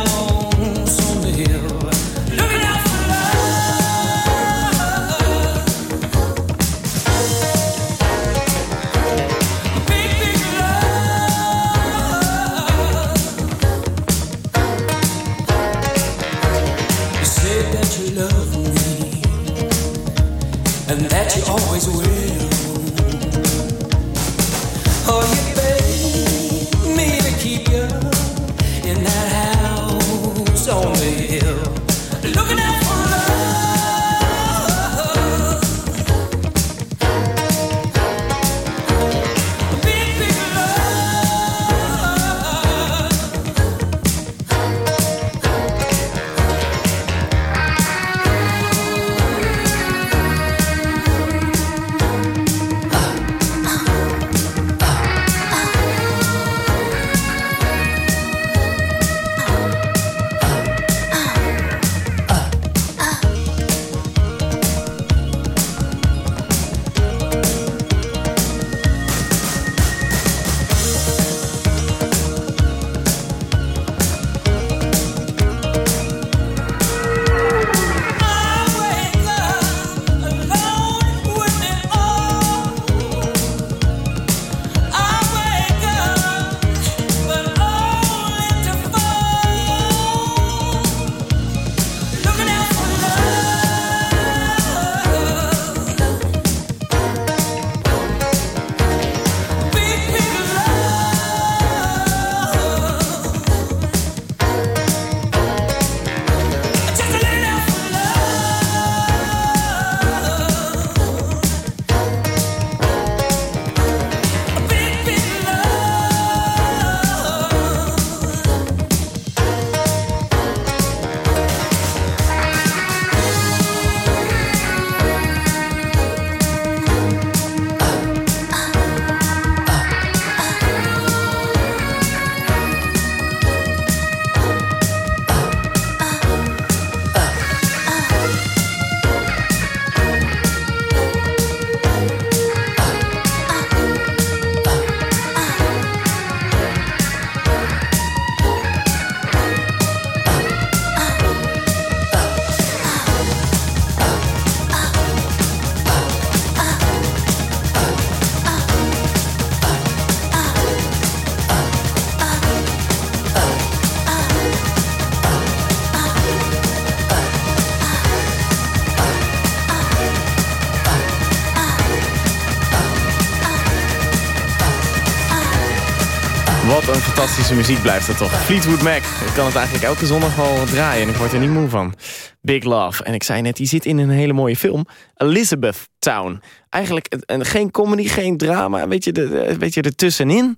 fantastische muziek blijft het toch. Fleetwood Mac. Ik kan het eigenlijk elke zondag wel draaien en ik word er niet moe van. Big Love. En ik zei net, die zit in een hele mooie film. Elizabeth Town. Eigenlijk een- een- geen comedy, geen drama. Een beetje, de, ertussenin.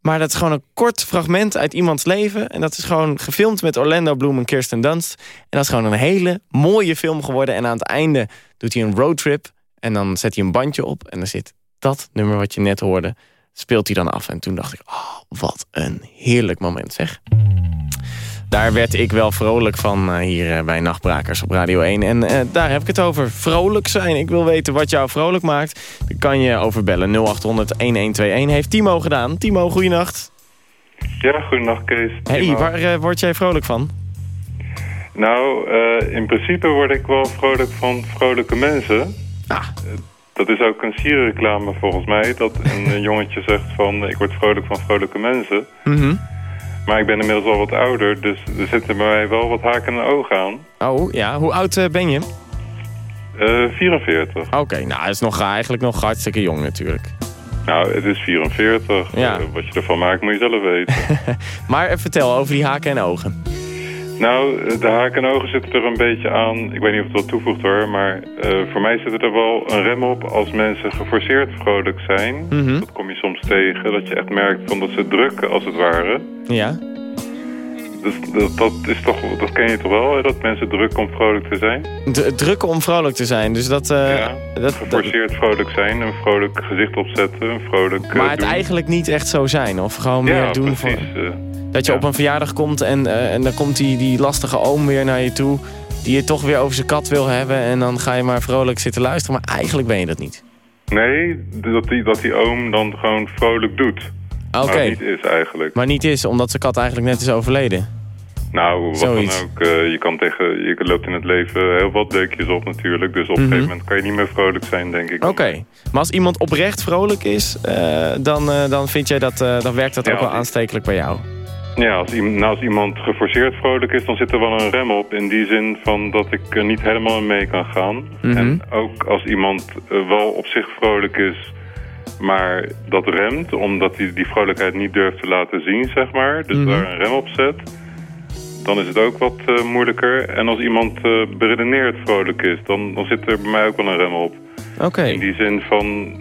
Maar dat is gewoon een kort fragment uit iemands leven. En dat is gewoon gefilmd met Orlando Bloom en Kirsten Dunst. En dat is gewoon een hele mooie film geworden. En aan het einde doet hij een roadtrip. En dan zet hij een bandje op. En dan zit dat nummer wat je net hoorde, speelt hij dan af. En toen dacht ik, oh, wat een heerlijk moment zeg. Daar werd ik wel vrolijk van eh, hier eh, bij Nachtbrakers op Radio 1. En eh, daar heb ik het over. Vrolijk zijn. Ik wil weten wat jou vrolijk maakt. Dan kan je overbellen 0800-1121. Heeft Timo gedaan. Timo, goeienacht. Ja, goedendag Kees. Hey, waar eh, word jij vrolijk van? Nou, in principe word ik wel vrolijk van vrolijke mensen. Ah. Dat is ook een sierreclame volgens mij. Dat een [LAUGHS] eh, jongetje zegt van ik word vrolijk van vrolijke mensen. Mhm. Maar ik ben inmiddels al wat ouder, dus er zitten bij mij wel wat haken en ogen aan. Oh, ja. Hoe oud eh, ben je? Eh 44. Oké, nou, dat is nog, eigenlijk nog hartstikke jong natuurlijk. Nou, het is 44. Ja. Eh, wat je ervan maakt moet je zelf weten. [LAUGHS] Maar eh, vertel over die haken en ogen. Nou, eh, de haken en ogen zitten er een beetje aan. Ik weet niet of het wat toevoegt hoor, maar eh, voor mij zit er wel een rem op als mensen geforceerd vrolijk zijn. Mhm. Dat kom je soms tegen, dat je echt merkt van dat ze drukken als het ware. Ja. Dus dat, dat, is toch, dat ken je toch wel, hè? dat mensen drukken om vrolijk te zijn? D- drukken om vrolijk te zijn. Dus dat... eh, dat, Geforceerd vrolijk zijn, een vrolijk gezicht opzetten, een vrolijk eh, maar het doen. eigenlijk niet echt zo zijn. Of gewoon Ja, meer doen van... precies, eh, Dat je op een verjaardag komt en, eh, en dan komt die, die lastige oom weer naar je toe... die je toch weer over zijn kat wil hebben... en dan ga je maar vrolijk zitten luisteren. Maar eigenlijk ben je dat niet. Nee, dat die, dat die oom dan gewoon vrolijk doet. Oké. Maar niet is eigenlijk. Maar niet is, omdat zijn kat eigenlijk net is overleden. Nou, wat Zoiets. dan ook. eh, je, kan tegen, je loopt in het leven heel wat deukjes op natuurlijk. Dus op een Mhm. gegeven moment kan je niet meer vrolijk zijn, denk ik. Oké. Maar als iemand oprecht vrolijk is... eh, dan, dan vind jij dat... dan werkt dat Ja, ook wel aanstekelijk bij jou. Ja, als, nou, als iemand geforceerd vrolijk is, dan zit er wel een rem op. In die zin van dat ik er niet helemaal mee kan gaan. Mhm. En ook als iemand eh, wel op zich vrolijk is, maar dat remt... omdat hij die vrolijkheid niet durft te laten zien, zeg maar. Dus Mhm. daar een rem op zet. Dan is het ook wat eh, moeilijker. En als iemand eh, beredeneerd vrolijk is, dan, dan zit er bij mij ook wel een rem op. Oké. In die zin van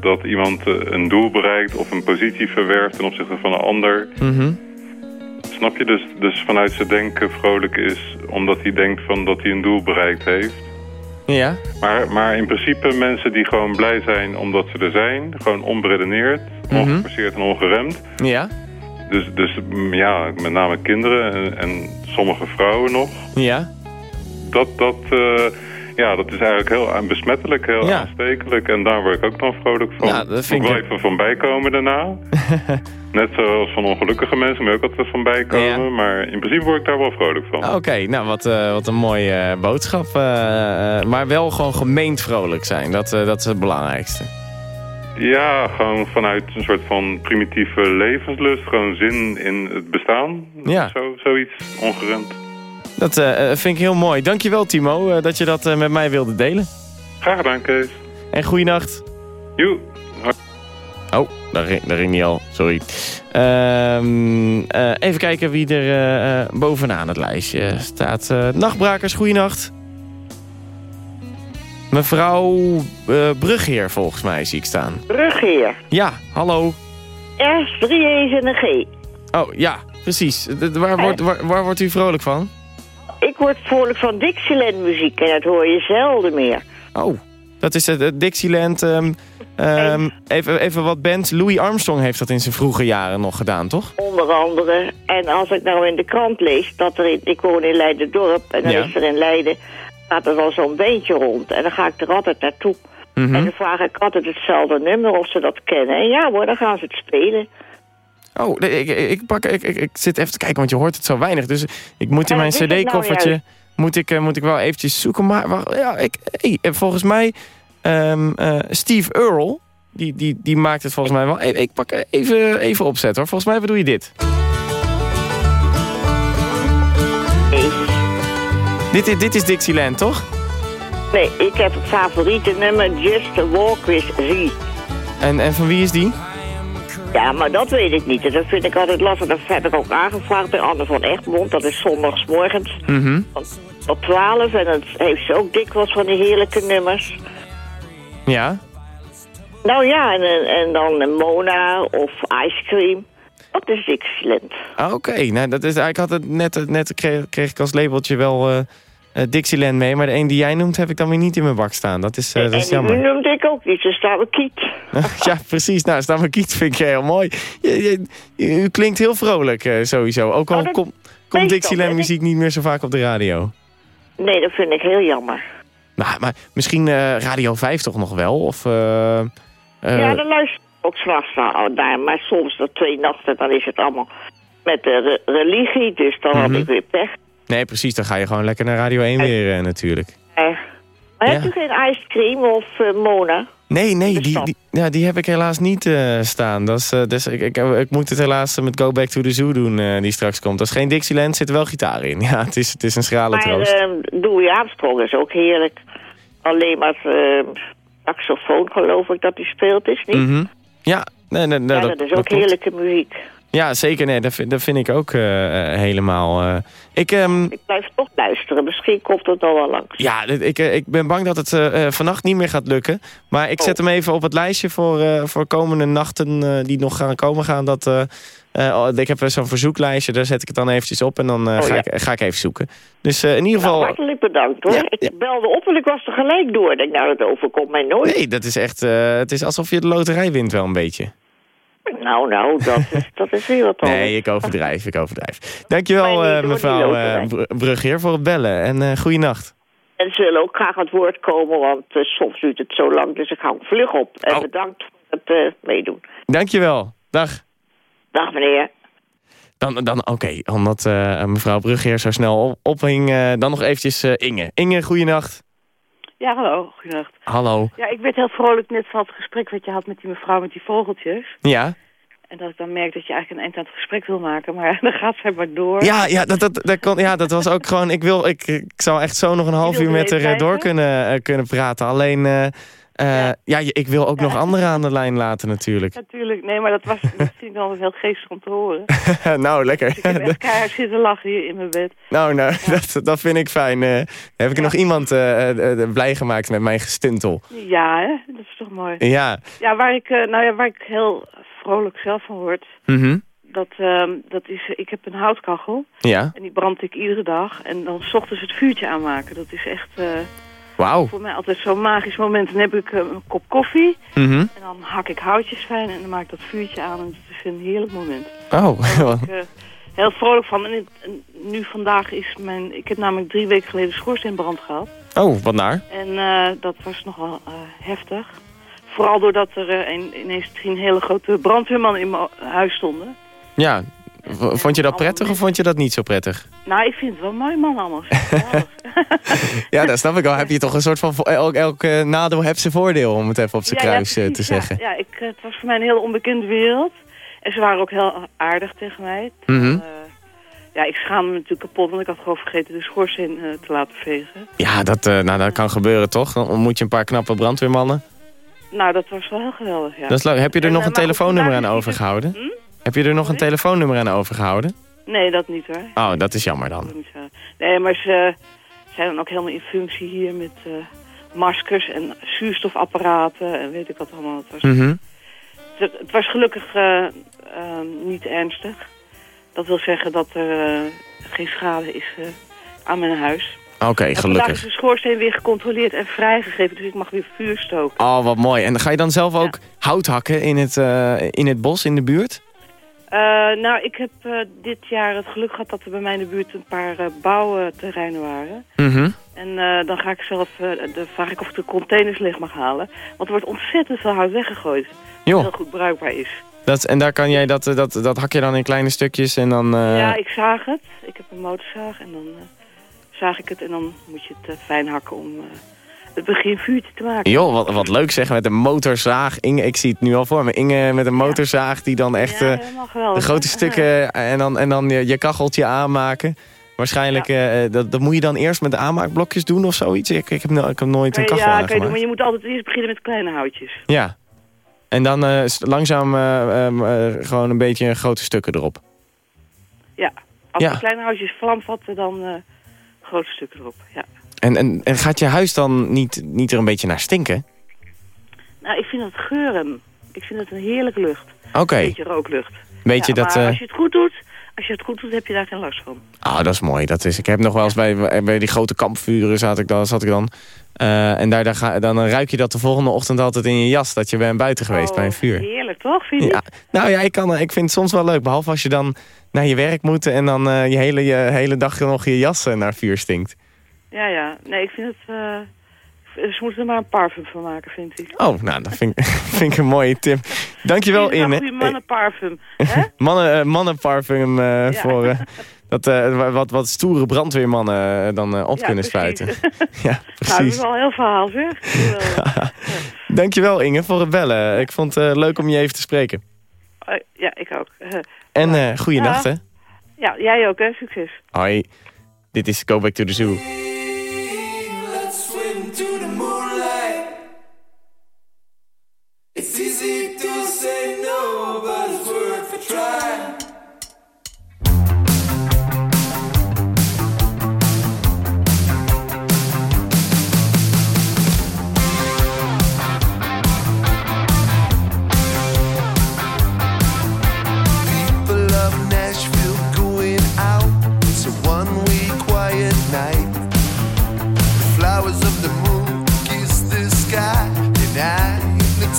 dat iemand een doel bereikt of een positie verwerft ten opzichte van een ander. Mhm. Snap je? Dus, dus vanuit zijn denken vrolijk is omdat hij denkt van dat hij een doel bereikt heeft. Ja. Maar, maar in principe mensen die gewoon blij zijn omdat ze er zijn. Gewoon onberedeneerd, Mhm. ongeforceerd en ongeremd. Ja. Dus, dus mm, ja, met name kinderen en, en sommige vrouwen nog. Ja. Dat, dat, eh, ja, dat is eigenlijk heel besmettelijk, heel Ja. aanstekelijk. En daar word ik ook dan vrolijk van. Ja, dat vind Moet ik- wel even van bijkomen daarna. [LAUGHS] Net zoals van ongelukkige mensen moet je ook altijd van bijkomen. Maar in principe word ik daar wel vrolijk van. Oké, nou wat, eh, wat een mooie eh, boodschap. eh, maar wel gewoon gemeend vrolijk zijn. Dat, dat is het belangrijkste. Ja, gewoon vanuit een soort van primitieve levenslust. Gewoon zin in het bestaan. Ja. Zo, zoiets ongeremd. Dat eh, eh, vind ik heel mooi. Dankjewel Timo eh, dat je dat eh, met mij wilde delen. Graag gedaan, Kees. En goeienacht. Joe. Oh, daar, ring- daar niet al. Sorry. Ehm, eh, even kijken wie er eh, eh, bovenaan het lijstje staat. Eh, nachtbrakers, goeienacht. Mevrouw eh Brugheer volgens mij zie ik staan. Brugheer. Ja, hallo. S, 3 E's en een G. Oh, ja, precies. Waar wordt, waar, waar wordt u vrolijk van? Ik word vrolijk van Dixieland muziek en dat hoor je zelden meer. Oh, dat is het het Dixieland. ehm, even, even wat bands. Louis Armstrong heeft dat in zijn vroege jaren nog gedaan, toch? Onder andere. En als ik nou in de krant lees dat er in, ik woon in Leiden-dorp en dan Ja. is er in Leiden, gaat er wel zo'n beentje rond. En dan ga ik er altijd naartoe. Mhm. En dan vraag ik altijd hetzelfde nummer of ze dat kennen. En ja hoor, dan gaan ze het spelen. Oh, nee, ik, ik, pak, ik, ik, ik zit even te kijken, want je hoort het zo weinig. Dus ik moet in mijn dit nou cd-koffertje... moet, ik, eh, moet ik wel eventjes zoeken. Maar wacht, ja, ik, hey, volgens mij... ehm, eh, Steve Earle, die, die, die maakt het volgens mij wel... Ik, ik pak even, even opzetten hoor. Volgens mij bedoel je dit. Dit, is- dit is Dixieland, toch? Nee, ik heb het favoriete nummer Just a Walk with Thee. En, en van wie is die? Ja, maar dat weet ik niet. En dat vind ik altijd lastig. Dat heb ik ook aangevraagd bij Anne van Egmond. Dat is zondagsmorgens Mhm. tot 12. En dat heeft ze ook dikwijls van die heerlijke nummers. Ja. Nou ja, en, en dan Mona of Ice Cream. Dat is Dixieland. Ah, Oké, nou, dat is, ik had het net, net kreeg, kreeg ik als labeltje wel eh, eh, Dixieland mee. Maar de een die jij noemt heb ik dan weer niet in mijn bak staan. Dat is, eh, dat is en die jammer. noemde ik ook niet. Dus staan we kiet. [LAUGHS] ja, precies. Nou, staan we kiet vind ik heel mooi. Je, je- je- u klinkt heel vrolijk eh, sowieso. Ook al Oh, kom- komt ik Dixieland muziek niet meer zo vaak op de radio. Nee, dat vind ik heel jammer. Nou, maar misschien Radio 5 toch nog wel? Of, ja, dan luister ik ook s'nachts naar. Maar soms dat twee nachten, dan is het allemaal met de re- religie. Dus dan had Mhm. ik weer pech. Nee, precies. Dan ga je gewoon lekker naar Radio 1 weer eh, natuurlijk. Maar hebt Ja. u geen ice cream of eh, Mona? Nee, nee, die, die, ja, die heb ik helaas niet eh, staan. Dat is, dus ik, ik, ik moet het helaas met Go Back to the Zoo doen, die straks komt. Dat is geen Dixieland, zit er wel gitaar in. [LAUGHS] Ja, het is, het is een schrale Maar troost. uh, Louis Armstrong is ook heerlijk. Alleen maar uh, saxofoon geloof ik dat hij speelt, is niet? Mhm. Ja, nee, nee, nee, ja, dat, dat is ook heerlijke muziek. Ja, zeker. Nee, dat, vind, dat vind ik ook uh, helemaal... Uh, ik, um, ik blijf toch luisteren. Misschien komt het nog wel langs. Ja, ik, ik ben bang dat het uh, vannacht niet meer gaat lukken. Maar ik oh. zet hem even op het lijstje voor, voor komende nachten die nog gaan komen gaan. Dat, oh, ik heb zo'n verzoeklijstje, daar zet ik het dan eventjes op en dan oh, ga, ja. ik, ga ik even zoeken. Dus in ieder geval... Nou, hartelijk bedankt hoor. Ja, ik ja. belde op en ik was er gelijk door. Ik denk, nou, dat overkomt mij nooit. Nee, dat is echt... het is alsof je de loterij wint wel een beetje. Nou, nou, dat is, dat is weer wat anders. Nee, ik overdrijf, ik overdrijf. Dankjewel, uh, mevrouw uh, Brugheer, voor het bellen. En uh, goeienacht. En ze zullen ook graag aan het woord komen, want soms duurt het zo lang, dus ik hou vlug op. En oh. bedankt voor het meedoen. Dankjewel. Dag. Dag, meneer. Dan, dan oké, okay, omdat mevrouw Brugheer zo snel ophing, dan nog eventjes Inge. Inge, goeienacht. Ja, hallo. Goedenacht. Hallo. Ja, ik werd heel vrolijk net van het gesprek wat je had met die mevrouw met die vogeltjes. Ja. En dat ik dan merk dat je eigenlijk een eind aan het gesprek wil maken, maar [LAUGHS] dan gaat zij maar door. Ja, ja, dat, dat, dat, kon, ja, dat was ook gewoon, ik, wil, ik, ik zou echt zo nog een half uur met haar door kunnen, uh, kunnen praten. Alleen, uh, uh, ja. ja. ik wil ook ja. nog anderen aan de lijn laten natuurlijk. Natuurlijk, nee, maar dat was [LAUGHS] misschien wel heel geestig om te horen. [LAUGHS] nou, lekker. Dus ik heb echt [LAUGHS] keihard zitten lachen hier in mijn bed. Nou, nou ja. dat, dat vind ik fijn. Uh, heb ik nog iemand uh, blij gemaakt met mijn gestuntel. Ja, hè? dat is toch mooi. Ja. Ja, waar ik, nou ja, waar ik heel vrolijk zelf van word... Mm -hmm. Dat, uh, dat is, ik heb een houtkachel. Ja. En die brand ik iedere dag. En dan s ochtends het vuurtje aanmaken. Dat is echt... Uh. Voor mij altijd zo'n magisch moment. Dan heb ik uh, een kop koffie. Mm -hmm. En dan hak ik houtjes fijn en dan maak ik dat vuurtje aan. En het is een heerlijk moment. Oh. Daar ben ik uh, heel vrolijk van. En, nu vandaag is mijn... Ik heb namelijk drie weken geleden schoorsteenbrand gehad. Oh, wat naar? En uh, dat was nogal heftig. Vooral doordat er een, ineens drie hele grote brandweermannen in mijn huis stonden. Ja, Vond je dat prettig of vond je dat niet zo prettig? Nou, ik vind het wel mooi man allemaal. [LAUGHS] ja, dat snap ik al. Heb je toch een soort van... Elk, elk uh, nadeel heeft zijn voordeel, om het even op zijn ja, kruis ja, uh, te zeggen. Ja, ja ik, het was voor mij een heel onbekende wereld. En ze waren ook heel aardig tegen mij. Mm -hmm. uh, ja, ik schaamde me natuurlijk kapot, want ik had gewoon vergeten de schoorsteen te laten vegen. Ja, dat, nou, dat kan gebeuren toch? Dan ontmoet je een paar knappe brandweermannen. Nou, dat was wel heel geweldig, ja. Dat is leuk. Heb je er en, nog een telefoonnummer aan overgehouden? Hm? Heb je er nog een telefoonnummer aan overgehouden? Nee, dat niet hoor. Oh, dat is jammer dan. Nee, maar ze zijn dan ook helemaal in functie hier met uh, maskers en zuurstofapparaten en weet ik wat allemaal. Het was, mm -hmm. het, het, was gelukkig uh, uh, niet ernstig. Dat wil zeggen dat er geen schade is aan mijn huis. Oké, okay, gelukkig. Vandaag is de schoorsteen weer gecontroleerd en vrijgegeven, dus ik mag weer vuur stoken. Oh, wat mooi. En ga je dan zelf ook ja. hout hakken in het, in het bos, in de buurt? Uh, nou, ik heb uh, dit jaar het geluk gehad dat er bij mij in de buurt een paar uh, bouwterreinen waren. Mm -hmm. En dan ga ik zelf, dan vraag ik of ik de containers leeg mag halen. Want er wordt ontzettend veel hout weggegooid. Jo. heel goed bruikbaar is. Dat, en daar kan jij dat, dat, dat hak je dan in kleine stukjes en dan... Ja, ik zaag het. Ik heb een motorzaag en dan zaag ik het en dan moet je het fijn hakken om het begin vuurtje te maken. Joh, wat, wat leuk zeg, met een motorzaag. Inge, ik zie het nu al voor me. Inge met een motorzaag die dan echt ja, uh, de grote stukken en dan, en dan je, je kacheltje aanmaken. Waarschijnlijk, ja. uh, dat, dat moet je dan eerst met de aanmaakblokjes doen of zoiets. Ik, ik, heb, ik heb nooit een kachel Ja, aangemaakt. je doen, maar je moet altijd eerst beginnen met kleine houtjes. Ja. En dan uh, langzaam gewoon een beetje grote stukken erop. Ja, als ja. de kleine houtjes vlam vatten, dan grote stukken erop, ja. En, en, en gaat je huis dan niet, niet er een beetje naar stinken? Nou, ik vind het geuren. Ik vind het een heerlijke lucht. Oké. Okay. Een beetje rooklucht. Weet je ja, dat... Maar uh... als je het goed doet, als je het goed doet, heb je daar geen last van. Ah, dat is mooi. Dat is, ik heb nog wel eens bij, bij die grote kampvuren zat ik dan. Zat ik dan uh, en daar, daar ga, dan ruik je dat de volgende ochtend altijd in je jas. Dat je bent buiten geweest oh, bij een vuur. Heerlijk, toch? Vind je ja. Nou ja, ik, kan, ik vind het soms wel leuk. Behalve als je dan naar je werk moet en dan uh, je, hele, je hele dag nog je jas naar vuur stinkt. Ja, ja. Nee, ik vind het, uh, Ze moeten er maar een parfum van maken, vind ik. Oh, nou, dat vind ik, [LAUGHS] vind ik een mooie tip. Dankjewel, Een Inne. goede mannenparfum. hè? [LAUGHS] Mannen, eh, mannenparfum eh, voor [LAUGHS] dat, wat, wat stoere brandweermannen dan op Ja, kunnen precies. spuiten. ja, Nou, dat precies. is wel een heel verhaal, zeg. Dankjewel Inge voor het bellen. Ik vond het leuk om je even te spreken. Eh, ja, ik ook. En eh goeie Ja. hè. ja, jij ook, hè? Succes. Hoi, dit is Go Back to the Zoo. It's easy to say no, but it's worth a try.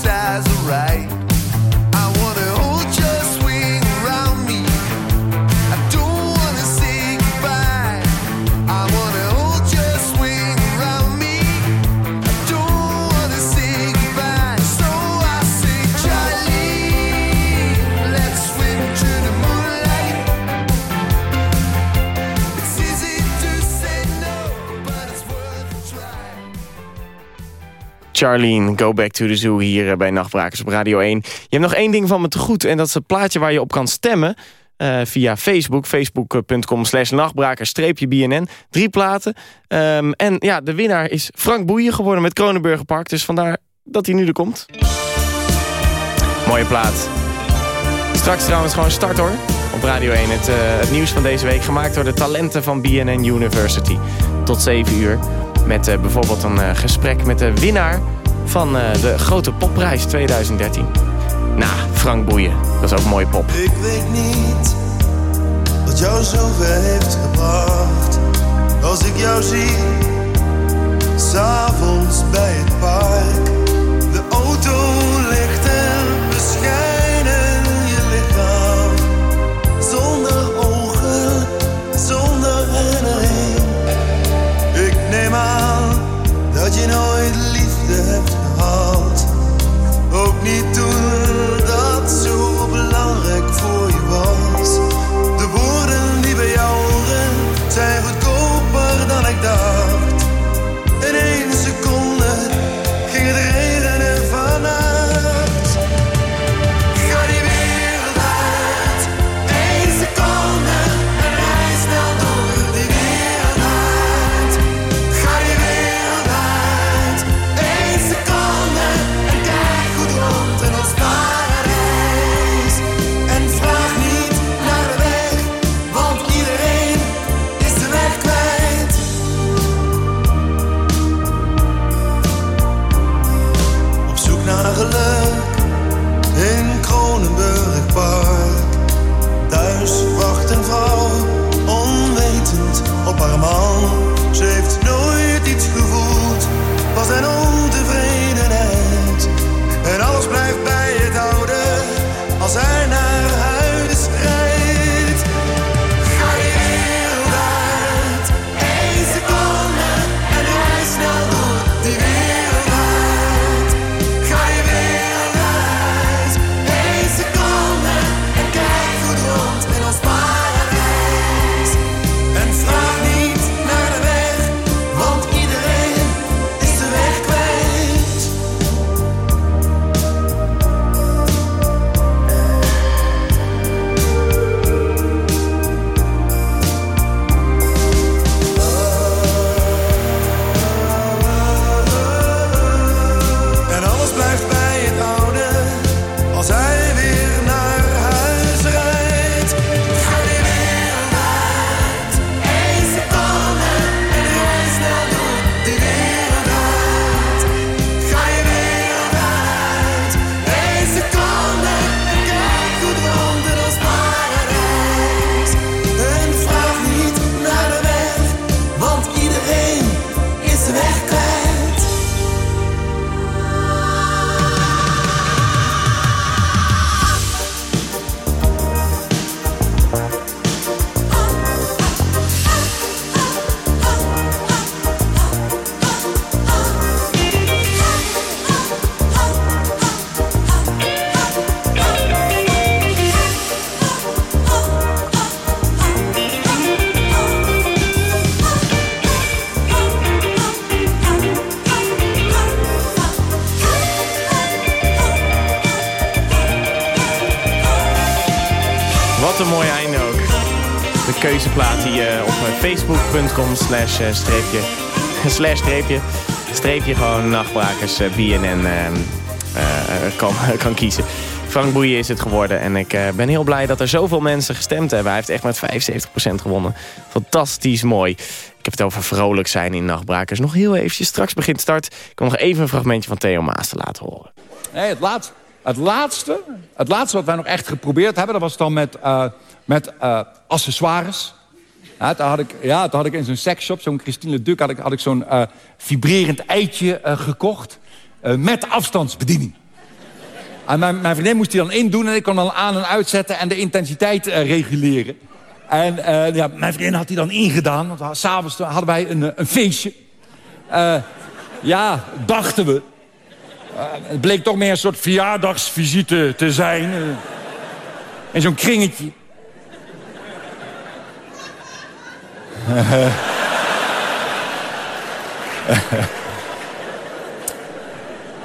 stars are right. Charlene, Go Back to the Zoo hier eh, bij Nachtbrakers op Radio 1. Je hebt nog één ding van me te goed en dat is het plaatje waar je op kan stemmen. eh, via Facebook, facebook.com slash nachtbrakers-bnn. Drie platen. Ehm, en ja, de winnaar is Frank Boeien geworden met Kronenburger Park. Dus vandaar dat hij nu er komt. Mooie plaat. Straks trouwens gewoon start hoor. Op Radio 1 het, eh, het nieuws van deze week. Gemaakt door de talenten van BNN University. Tot 7 uur. Met eh, bijvoorbeeld een eh, gesprek met de winnaar van eh, de Grote Popprijs 2013. Nou, Frank Boeien. Dat is ook mooi pop. Ik weet niet wat jou zover heeft gebracht. Als ik jou zie, s'avonds bij het park. Keuzeplaat die je op eh, facebook.com slash eh, streepje, [LAUGHS] slash streepje, streepje gewoon nachtbrakers eh, BNN eh, eh, kan, [LAUGHS] kan kiezen. Frank Boeien is het geworden en ik eh, ben heel blij dat er zoveel mensen gestemd hebben. Hij heeft echt met 75% gewonnen. Fantastisch mooi. Ik heb het over vrolijk zijn in Nachtbrakers. Nog heel eventjes, straks begint start. Ik wil nog even een fragmentje van Theo Maas te laten horen. Nee, het, laatste, het, laatste, het laatste wat wij nog echt geprobeerd hebben... dat was dan met, eh, met eh, accessoires. Ja, toen had ik, ja, had ik in zo'n seksshop, zo'n Christine Duk... had ik, had ik zo'n eh, vibrerend eitje gekocht met afstandsbediening. En mijn, mijn vriendin moest die dan indoen en ik kon dan aan en uitzetten... en de intensiteit reguleren. En ja, mijn vriendin had die dan ingedaan. Want s'avonds hadden wij een, een feestje. Ja, dachten we. Eh, het bleek toch meer een soort verjaardagsvisite te zijn. eh, in zo'n kringetje. [LAUGHS]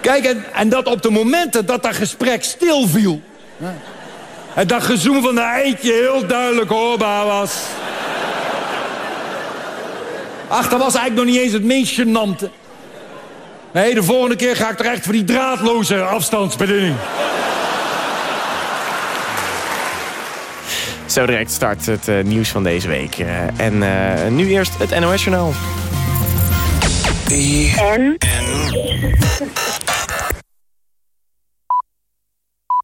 Kijk, en, dat op de momenten dat dat gesprek stilviel... en dat gezoem van de eitje heel duidelijk hoorbaar was... Ach, dat was eigenlijk nog niet eens het meest gênante. Nee, de volgende keer ga ik er echt voor die draadloze afstandsbediening. Zo direct start het eh, nieuws van deze week. Eh, en eh, nu eerst het NOS Journaal. En?